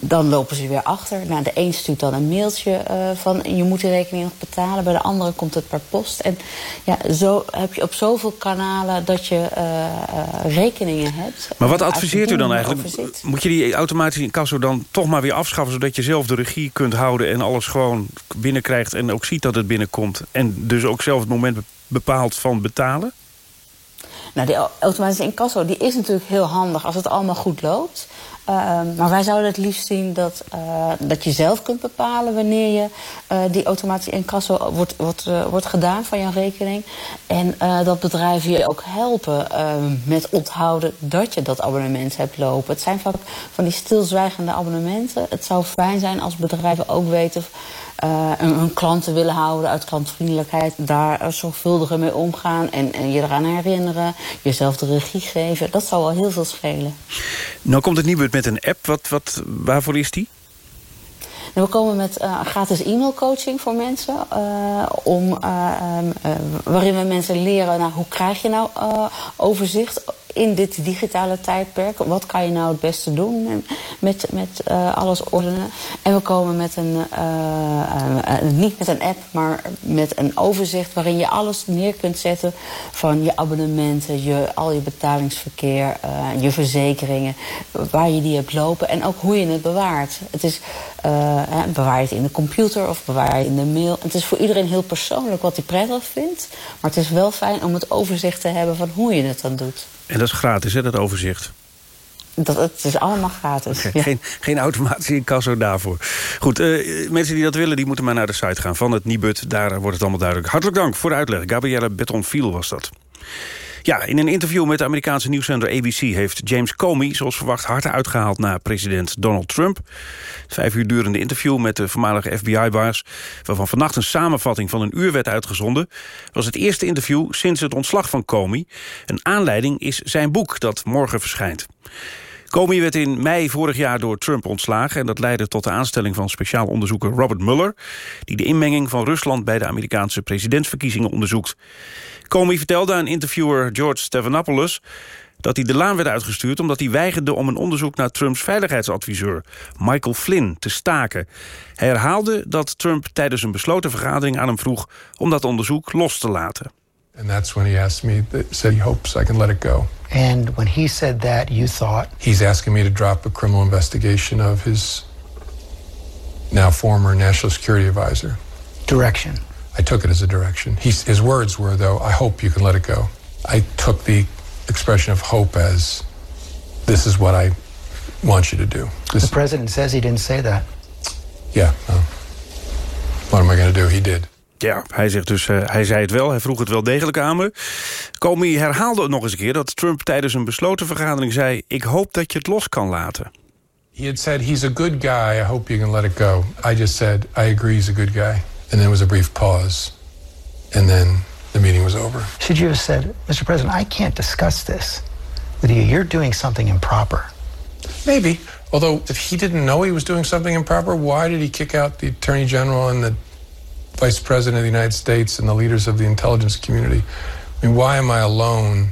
dan lopen ze weer achter. Nou, de een stuurt dan een mailtje van... je moet die rekening nog betalen. Bij de andere komt het per post. En ja, zo heb je op zoveel kanalen dat je rekeningen hebt. Maar wat adviseert u dan eigenlijk? Moet je die automatische incasso dan toch maar weer afschaffen... zodat je zelf de regie kunt houden en alles gewoon binnenkrijgt... en ook ziet dat het binnenkomt. En dus ook zelf het moment bepaald van betalen? Nou, die automatische incasso die is natuurlijk heel handig als het allemaal goed loopt. Ehm, maar wij zouden het liefst zien dat, uh, dat je zelf kunt bepalen wanneer je uh, die automatische incasso wordt, wordt, uh, wordt gedaan van jouw rekening. En dat bedrijven je ook helpen met onthouden dat je dat abonnement hebt lopen. Het zijn vaak van die stilzwijgende abonnementen. Het zou fijn zijn als bedrijven ook weten uh, hun klanten willen houden uit klantvriendelijkheid, daar zorgvuldiger mee omgaan en, en, je eraan herinneren, jezelf de regie geven. Dat zou al heel veel schelen. Nou komt het Nibud met een app. Wat, wat, waarvoor is die? we komen met uh, gratis e-mailcoaching voor mensen. Uh, om, uh, waarin we mensen leren, nou, hoe krijg je nou overzicht in dit digitale tijdperk. Wat kan je nou het beste doen met, met uh, alles ordenen? En we komen met een, uh, uh, niet met een app, maar met een overzicht waarin je alles neer kunt zetten van je abonnementen, je, al je betalingsverkeer, je verzekeringen, waar je die hebt lopen en ook hoe je het bewaart. Het is, bewaar je het in de computer of bewaar je in de mail. Het is voor iedereen heel persoonlijk wat hij prettig vindt, maar het is wel fijn om het overzicht te hebben van hoe je het dan doet. En dat is gratis, hè, dat overzicht? Dat, het is allemaal gratis. Okay, ja. geen, geen automatische incasso daarvoor. Goed, uh, mensen die dat willen, die moeten maar naar de site gaan van het Nibud. Daar wordt het allemaal duidelijk. Hartelijk dank voor de uitleg. Gabrielle Betonfiel was dat. Ja, in een interview met de Amerikaanse nieuwszender ABC... heeft James Comey, zoals verwacht, hard uitgehaald naar president Donald Trump. Vijf uur durende interview met de voormalige FBI-baas... waarvan vannacht een samenvatting van een uur werd uitgezonden... was het eerste interview sinds het ontslag van Comey. Een aanleiding is zijn boek dat morgen verschijnt. Comey werd in mei vorig jaar door Trump ontslagen... en dat leidde tot de aanstelling van speciaal onderzoeker Robert Mueller... die de inmenging van Rusland bij de Amerikaanse presidentsverkiezingen onderzoekt. Comey vertelde aan interviewer George Stephanopoulos dat hij de laan werd uitgestuurd omdat hij weigerde om een onderzoek naar Trumps veiligheidsadviseur Michael Flynn te staken. Hij herhaalde dat Trump tijdens een besloten vergadering aan hem vroeg om dat onderzoek los te laten. And that's when he asked me, that, said he hopes I can let it go. And when he said that, you thought? He's asking me to drop a criminal investigation of his now former national security advisor. Direction. I took it as a direction. He, his words were, though, I hope you can let it go. I took the expression of hope as, this is what I want you to do. This the president says he didn't say that. Yeah. Uh, what am I going to do? He did. Ja, hij zegt dus, uh, hij zei het wel, hij vroeg het wel degelijk aan me. Comey herhaalde nog eens een keer dat Trump tijdens een besloten vergadering zei... ik hoop dat je het los kan laten. He had said, he's a good guy, I hope you can let it go. I just said, I agree he's a good guy. And there was a brief pause. And then the meeting was over. Should you have said, Mr. President, I can't discuss this with you. You're doing something improper. Maybe. Although, if he didn't know he was doing something improper, why did he kick out the Attorney General and the Vice President of the United States and the leaders of the intelligence community? I mean, why am I alone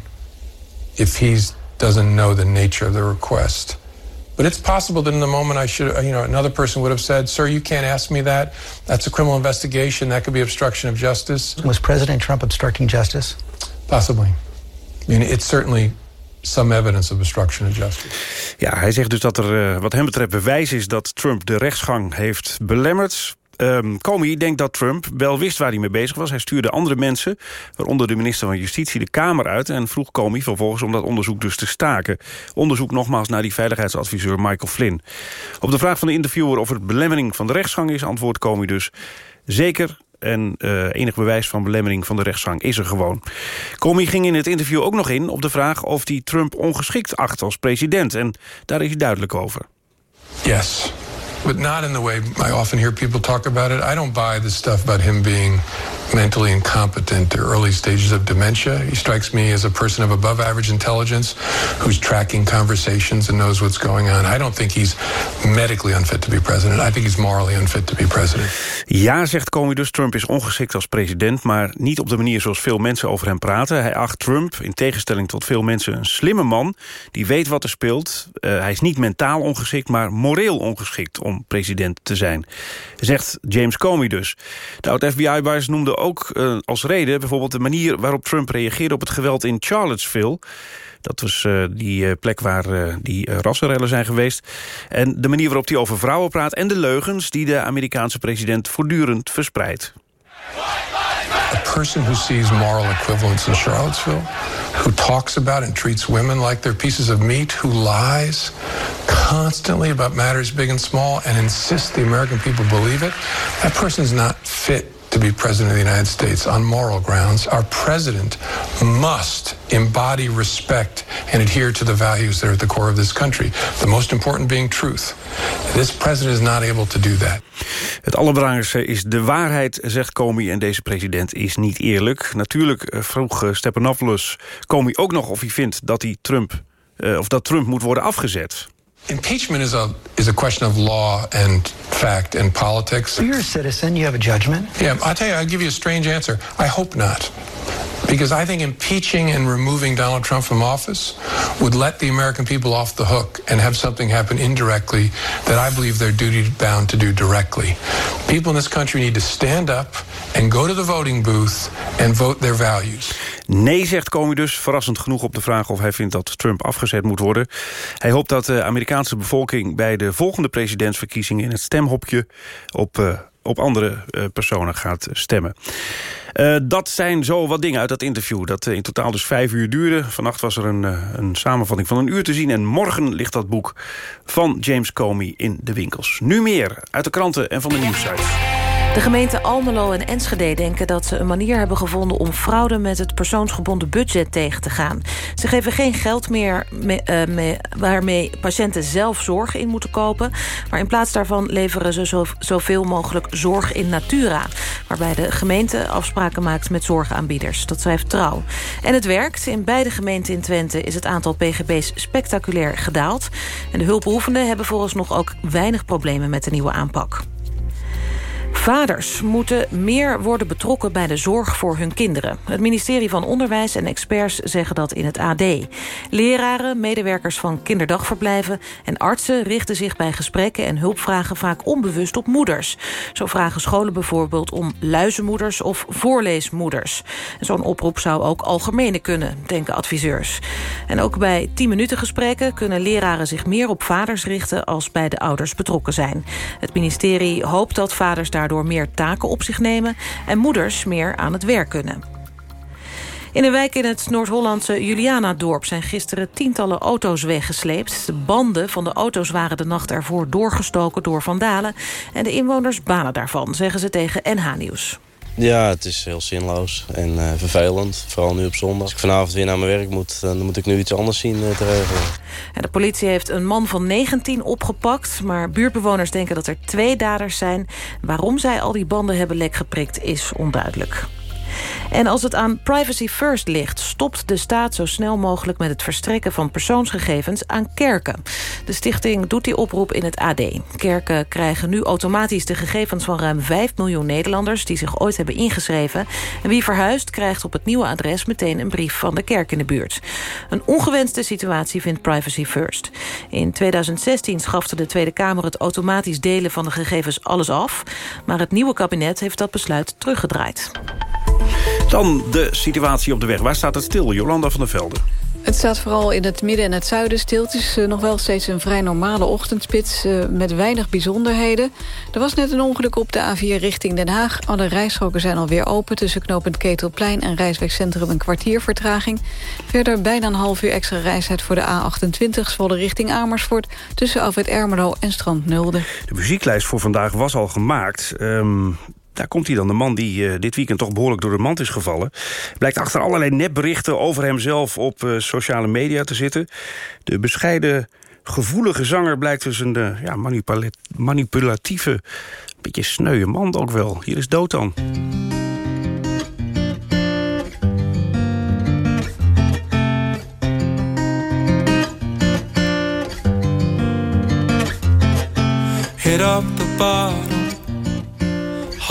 if he doesn't know the nature of the request? But it's possible that in the moment I should, you know, another person would have said, "Sir, you can't ask me that. That's a criminal investigation. That could be obstruction of justice." Was President Trump obstructing justice? Possibly. I mean, it's certainly some evidence of obstruction of justice. Ja, hij zegt dus dat er uh, wat hem betreft bewijs is dat Trump de rechtsgang heeft belemmerd. Um, Comey denkt dat Trump wel wist waar hij mee bezig was. Hij stuurde andere mensen, waaronder de minister van Justitie, de Kamer uit... en vroeg Comey vervolgens om dat onderzoek dus te staken. Onderzoek nogmaals naar die veiligheidsadviseur Michael Flynn. Op de vraag van de interviewer of het belemmering van de rechtsgang is... antwoordt Comey dus zeker en uh, enig bewijs van belemmering van de rechtsgang is er gewoon. Comey ging in het interview ook nog in op de vraag of hij Trump ongeschikt acht als president. En daar is hij duidelijk over. Yes. But not in the way I often hear people talk about it. I don't buy the stuff about him being mentally incompetent or early stages of dementia. He strikes me as a person of above average intelligence who's tracking conversations and knows what's going on. I don't think he's medically unfit to be president. I think he's morally unfit to be president. Ja, zegt Comey dus, Trump is ongeschikt als president... maar niet op de manier zoals veel mensen over hem praten. Hij acht Trump, in tegenstelling tot veel mensen, een slimme man... die weet wat er speelt. Uh, hij is niet mentaal ongeschikt, maar moreel ongeschikt... om president te zijn. Zegt James Comey dus. De oud-FBI-baas noemde ook uh, als reden bijvoorbeeld de manier waarop Trump reageerde op het geweld in Charlottesville. Dat was uh, die uh, plek waar uh, die rassenrellen zijn geweest. En de manier waarop hij over vrouwen praat... en de leugens die de Amerikaanse president voortdurend verspreidt. A person who sees moral equivalence in Charlottesville... who talks about and treats women like they're pieces of meat... who lies constantly about matters big and small and insists the American people believe it, that person's not fit to be president of the United States on moral grounds. Our president must embody respect and adhere to the values that are at the core of this country. The most important being truth. This president is not able to do that. Het allerbelangrijkste is de waarheid, zegt Comey. En deze president is niet eerlijk. Natuurlijk eh, vroeg eh, Stephanopoulos Comey ook nog of hij vindt dat hij Trump, uh, of dat Trump moet worden afgezet. Impeachment is a is a question of law and fact and politics. You're a citizen. You have a judgment. Yeah, I'll tell you. I'll give you a strange answer. I hope not. Because I think impeaching and removing Donald Trump from office would let the American people off the hook and have something happen indirectly that I believe they're duty bound to do directly. People in this country need to stand up and go to the voting booth and vote their values. Nee, zegt Comey dus, verrassend genoeg op de vraag of hij vindt dat Trump afgezet moet worden. Hij hoopt dat de Amerikaanse bevolking bij de volgende presidentsverkiezingen in het stemhopje op, uh, op andere uh, personen gaat stemmen. Uh, dat zijn zo wat dingen uit dat interview. Dat in totaal dus vijf uur duurde. Vannacht was er een, een samenvatting van een uur te zien. En morgen ligt dat boek van James Comey in de winkels. Nu meer uit de kranten en van de nieuwssite. De gemeenten Almelo en Enschede denken dat ze een manier hebben gevonden... om fraude met het persoonsgebonden budget tegen te gaan. Ze geven geen geld meer mee, mee, waarmee patiënten zelf zorg in moeten kopen. Maar in plaats daarvan leveren ze zo, zoveel mogelijk zorg in natura. Waarbij de gemeente afspraken maakt met zorgaanbieders. Dat schrijft Trouw. En het werkt. In beide gemeenten in Twente is het aantal pgb's spectaculair gedaald. En de hulpbehoevenden hebben vooralsnog ook weinig problemen met de nieuwe aanpak. Vaders moeten meer worden betrokken bij de zorg voor hun kinderen. Het ministerie van Onderwijs en experts zeggen dat in het AD. Leraren, medewerkers van kinderdagverblijven en artsen... richten zich bij gesprekken en hulpvragen vaak onbewust op moeders. Zo vragen scholen bijvoorbeeld om luizenmoeders of voorleesmoeders. Zo'n oproep zou ook algemene kunnen, denken adviseurs. En ook bij 10 minuten gesprekken kunnen leraren zich meer op vaders richten... als bij de ouders betrokken zijn. Het ministerie hoopt dat vaders daardoor meer taken op zich nemen... en moeders meer aan het werk kunnen. In een wijk in het Noord-Hollandse Julianadorp zijn gisteren tientallen auto's weggesleept. De banden van de auto's waren de nacht ervoor doorgestoken door vandalen. En de inwoners banen daarvan, zeggen ze tegen NH Nieuws. Ja, het is heel zinloos en uh, vervelend. Vooral nu op zondag. Als ik vanavond weer naar mijn werk moet, dan moet ik nu iets anders zien uh, de politie heeft een man van 19 opgepakt. Maar buurtbewoners denken dat er twee daders zijn. Waarom zij al die banden hebben lek geprikt is onduidelijk. En als het aan privacy first ligt... stopt de staat zo snel mogelijk met het verstrekken van persoonsgegevens aan kerken. De stichting doet die oproep in het AD. Kerken krijgen nu automatisch de gegevens van ruim 5 miljoen Nederlanders... die zich ooit hebben ingeschreven. En wie verhuist krijgt op het nieuwe adres meteen een brief van de kerk in de buurt. Een ongewenste situatie vindt privacy first. In 2016 schafte de Tweede Kamer het automatisch delen van de gegevens alles af. Maar het nieuwe kabinet heeft dat besluit teruggedraaid. Dan de situatie op de weg. Waar staat het stil? Jolanda van der Velde. Het staat vooral in het midden en het zuiden stil. Het is uh, nog wel steeds een vrij normale ochtendspits uh, met weinig bijzonderheden. Er was net een ongeluk op de A4 richting Den Haag. Alle rijstroken zijn alweer open tussen knooppunt Ketelplein en Rijswegcentrum een kwartier vertraging. Verder bijna een half uur extra reistijd voor de A28 Zwolle richting Amersfoort tussen Alfred Ermelo en Strand Nulde. De muzieklijst voor vandaag was al gemaakt. Um, daar komt hij dan, de man die uh, dit weekend toch behoorlijk door de mand is gevallen. Blijkt achter allerlei nepberichten over hemzelf op uh, sociale media te zitten. De bescheiden, gevoelige zanger blijkt dus een uh, ja, manipulatieve, beetje sneuwe man ook wel. Hier is Dotan. Hit up the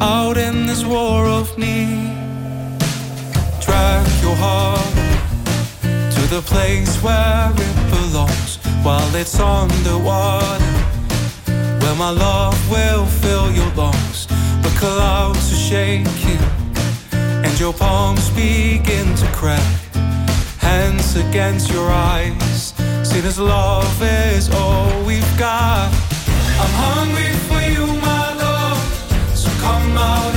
out in this war of need. Drag your heart to the place where it belongs while it's underwater. Where my love will fill your lungs. The clouds are shaking, and your palms begin to crack. Hands against your eyes. See, this love is all we've got. I'm hungry for out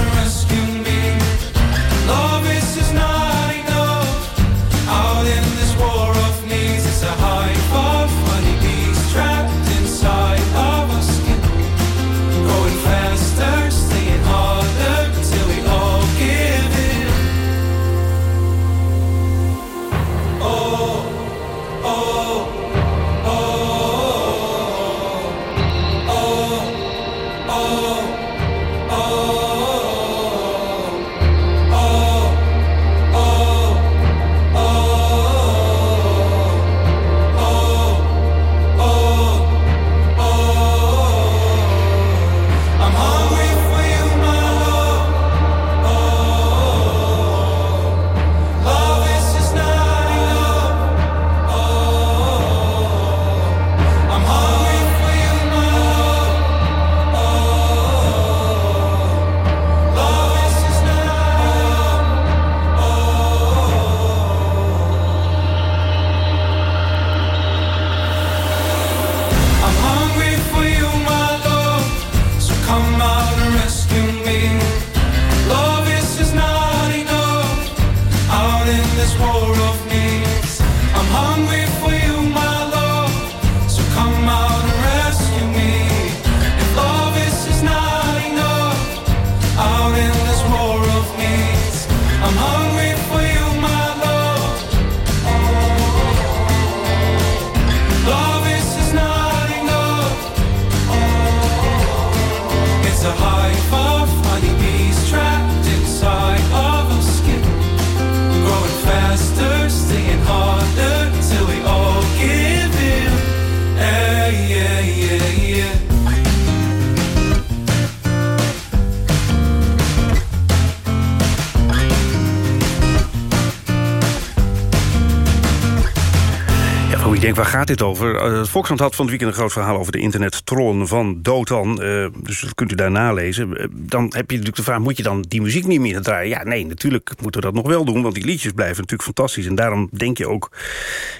waar gaat dit over? Eh, Het Volkskrant had van het weekend een groot verhaal over de internettrollen van Dotan. Eh, dus dat kunt u daar nalezen. Eh, dan heb je natuurlijk de vraag, moet je dan die muziek niet meer draaien? Ja, nee, natuurlijk moeten we dat nog wel doen, want die liedjes blijven natuurlijk fantastisch. En daarom denk je ook,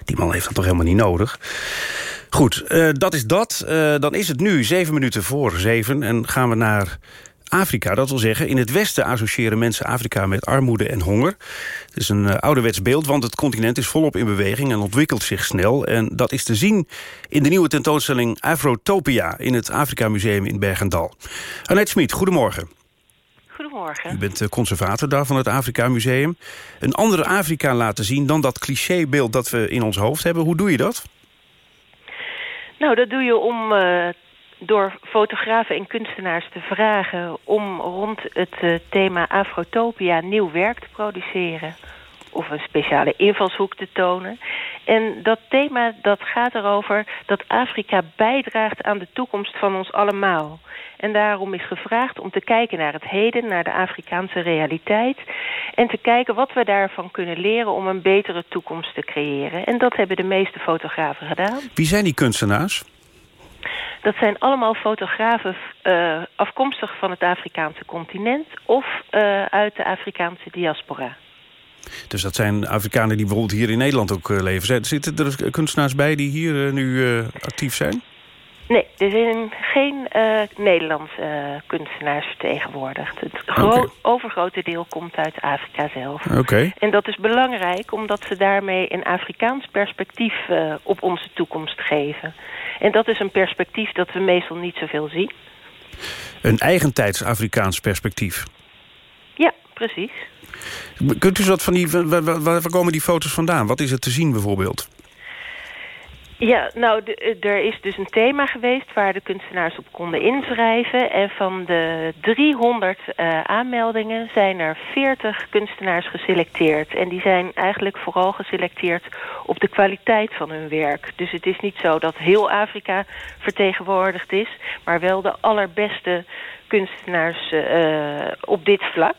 die man heeft dat toch helemaal niet nodig. Goed, eh, dat is dat. Eh, dan is het nu zeven minuten voor zeven en gaan we naar Afrika. Dat wil zeggen, in het Westen associëren mensen Afrika met armoede en honger. Het is een uh, ouderwets beeld, want het continent is volop in beweging... en ontwikkelt zich snel. En dat is te zien in de nieuwe tentoonstelling Afrotopia... in het Afrika Museum in Bergendal. Annette Smit, goedemorgen. Goedemorgen. U bent conservator daar van het Afrika Museum. Een andere Afrika laten zien dan dat clichébeeld dat we in ons hoofd hebben. Hoe doe je dat? Nou, dat doe je om uh, door fotografen en kunstenaars te vragen... om rond het uh, thema Afrotopia nieuw werk te produceren. Of een speciale invalshoek te tonen. En dat thema dat gaat erover dat Afrika bijdraagt aan de toekomst van ons allemaal. En daarom is gevraagd om te kijken naar het heden, naar de Afrikaanse realiteit. En te kijken wat we daarvan kunnen leren om een betere toekomst te creëren. En dat hebben de meeste fotografen gedaan. Wie zijn die kunstenaars? Dat zijn allemaal fotografen uh, afkomstig van het Afrikaanse continent... of uh, uit de Afrikaanse diaspora. Dus dat zijn Afrikanen die bijvoorbeeld hier in Nederland ook uh, leven. Zitten er kunstenaars bij die hier nu actief zijn? Nee, er zijn geen Nederlandse kunstenaars vertegenwoordigd. Het okay. overgrote deel komt uit Afrika zelf. Okay. En dat is belangrijk omdat ze daarmee een Afrikaans perspectief op onze toekomst geven. En dat is een perspectief dat we meestal niet zoveel zien. Een eigentijds Afrikaans perspectief? Ja, precies. Kunt u wat van die, waar, waar, waar komen die foto's vandaan? Wat is er te zien bijvoorbeeld? Ja, nou, de, er is dus een thema geweest waar de kunstenaars op konden inschrijven. En van de 300 uh, aanmeldingen zijn er 40 kunstenaars geselecteerd. En die zijn eigenlijk vooral geselecteerd op de kwaliteit van hun werk. Dus het is niet zo dat heel Afrika vertegenwoordigd is, maar wel de allerbeste kunstenaars uh, op dit vlak.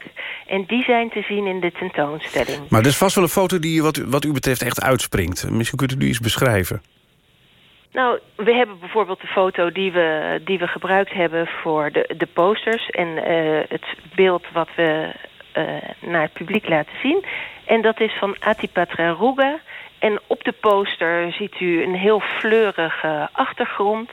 En die zijn te zien in de tentoonstelling. Maar er is vast wel een foto die wat, wat u betreft echt uitspringt. Misschien kunt u die eens beschrijven. Nou, we hebben bijvoorbeeld de foto die we, die we gebruikt hebben voor de, de posters... en uh, het beeld wat we uh, naar het publiek laten zien. En dat is van Atipatra Ruga. En op de poster ziet u een heel fleurige achtergrond...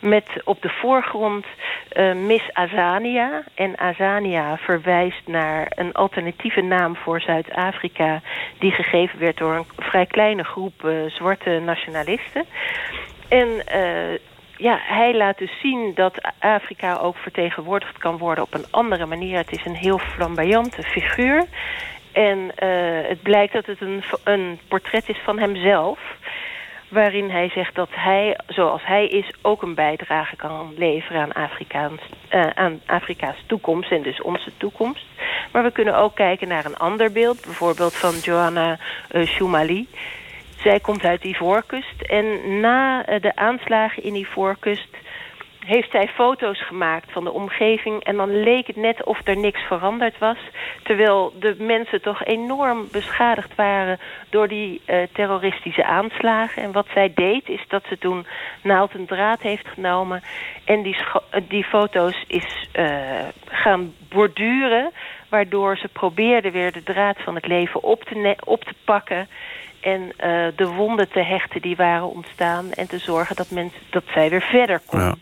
met op de voorgrond uh, Miss Azania. En Azania verwijst naar een alternatieve naam voor Zuid-Afrika... die gegeven werd door een vrij kleine groep zwarte nationalisten. En uh, ja, hij laat dus zien dat Afrika ook vertegenwoordigd kan worden op een andere manier. Het is een heel flamboyante figuur. En uh, het blijkt dat het een, een portret is van hemzelf. Waarin hij zegt dat hij, zoals hij is, ook een bijdrage kan leveren aan, Afrikaans, uh, aan Afrika's toekomst. En dus onze toekomst. Maar we kunnen ook kijken naar een ander beeld. Bijvoorbeeld van Johanna uh, Shoumali. Zij komt uit Ivoorkust en na de aanslagen in Ivoorkust heeft zij foto's gemaakt van de omgeving... en dan leek het net of er niks veranderd was... terwijl de mensen toch enorm beschadigd waren... door die uh, terroristische aanslagen. En wat zij deed, is dat ze toen naald en draad heeft genomen... en die, die foto's is gaan borduren... waardoor ze probeerde weer de draad van het leven op te, op te pakken en uh, de wonden te hechten die waren ontstaan... en te zorgen dat, mensen, dat zij weer verder kon. Ja.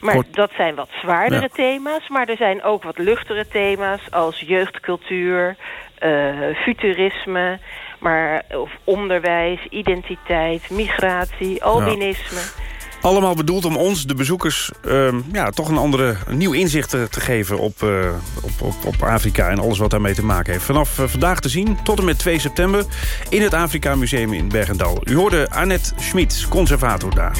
Maar Kort. dat zijn wat zwaardere ja. thema's. Maar er zijn ook wat luchtere thema's als jeugdcultuur, uh, futurisme... Maar, of onderwijs, identiteit, migratie, albinisme... Ja. Allemaal bedoeld om ons, de bezoekers, uh, ja, toch een andere, nieuw inzicht te, geven op, uh, op, op, op, Afrika en alles wat daarmee te maken heeft. Vanaf uh, vandaag te zien, tot en met 2 september, in het Afrika Museum in Bergendal. U hoorde Annette Schmid, conservator daar.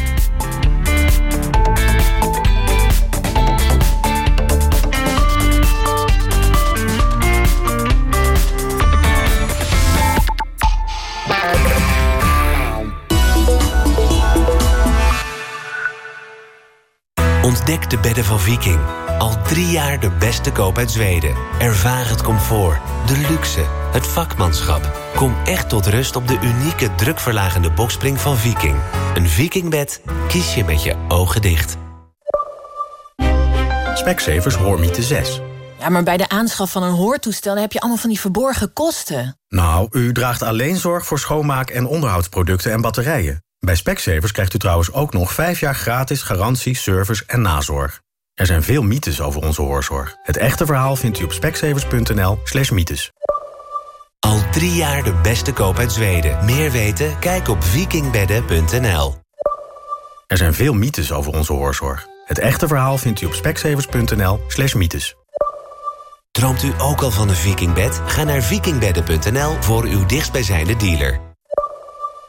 Ontdek de bedden van Viking. Al drie jaar de beste koop uit Zweden. Ervaar het comfort, de luxe, het vakmanschap. Kom echt tot rust op de unieke drukverlagende bokspring van Viking. Een Vikingbed kies je met je ogen dicht. Specsavers Hoormiete 6. Ja, maar bij de aanschaf van een hoortoestel heb je allemaal van die verborgen kosten. Nou, u draagt alleen zorg voor schoonmaak- en onderhoudsproducten en batterijen. Bij Specsavers krijgt u trouwens ook nog 5 jaar gratis garantie, service en nazorg. Er zijn veel mythes over onze hoorzorg. Het echte verhaal vindt u op specsavers.nl slash mythes. Al drie jaar de beste koop uit Zweden. Meer weten? Kijk op vikingbedden.nl. Er zijn veel mythes over onze hoorzorg. Het echte verhaal vindt u op specsavers.nl slash mythes. Droomt u ook al van een vikingbed? Ga naar vikingbedden.nl voor uw dichtstbijzijnde dealer.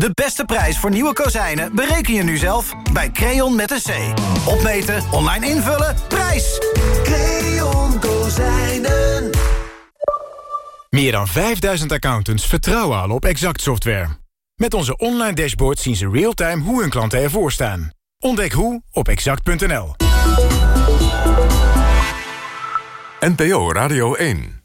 De beste prijs voor nieuwe kozijnen bereken je nu zelf bij Creon met een C. Opmeten, online invullen, prijs! Creon Kozijnen. Meer dan 5000 accountants vertrouwen al op Exact Software. Met onze online dashboard zien ze real-time hoe hun klanten ervoor staan. Ontdek hoe op exact.nl. NPO Radio 1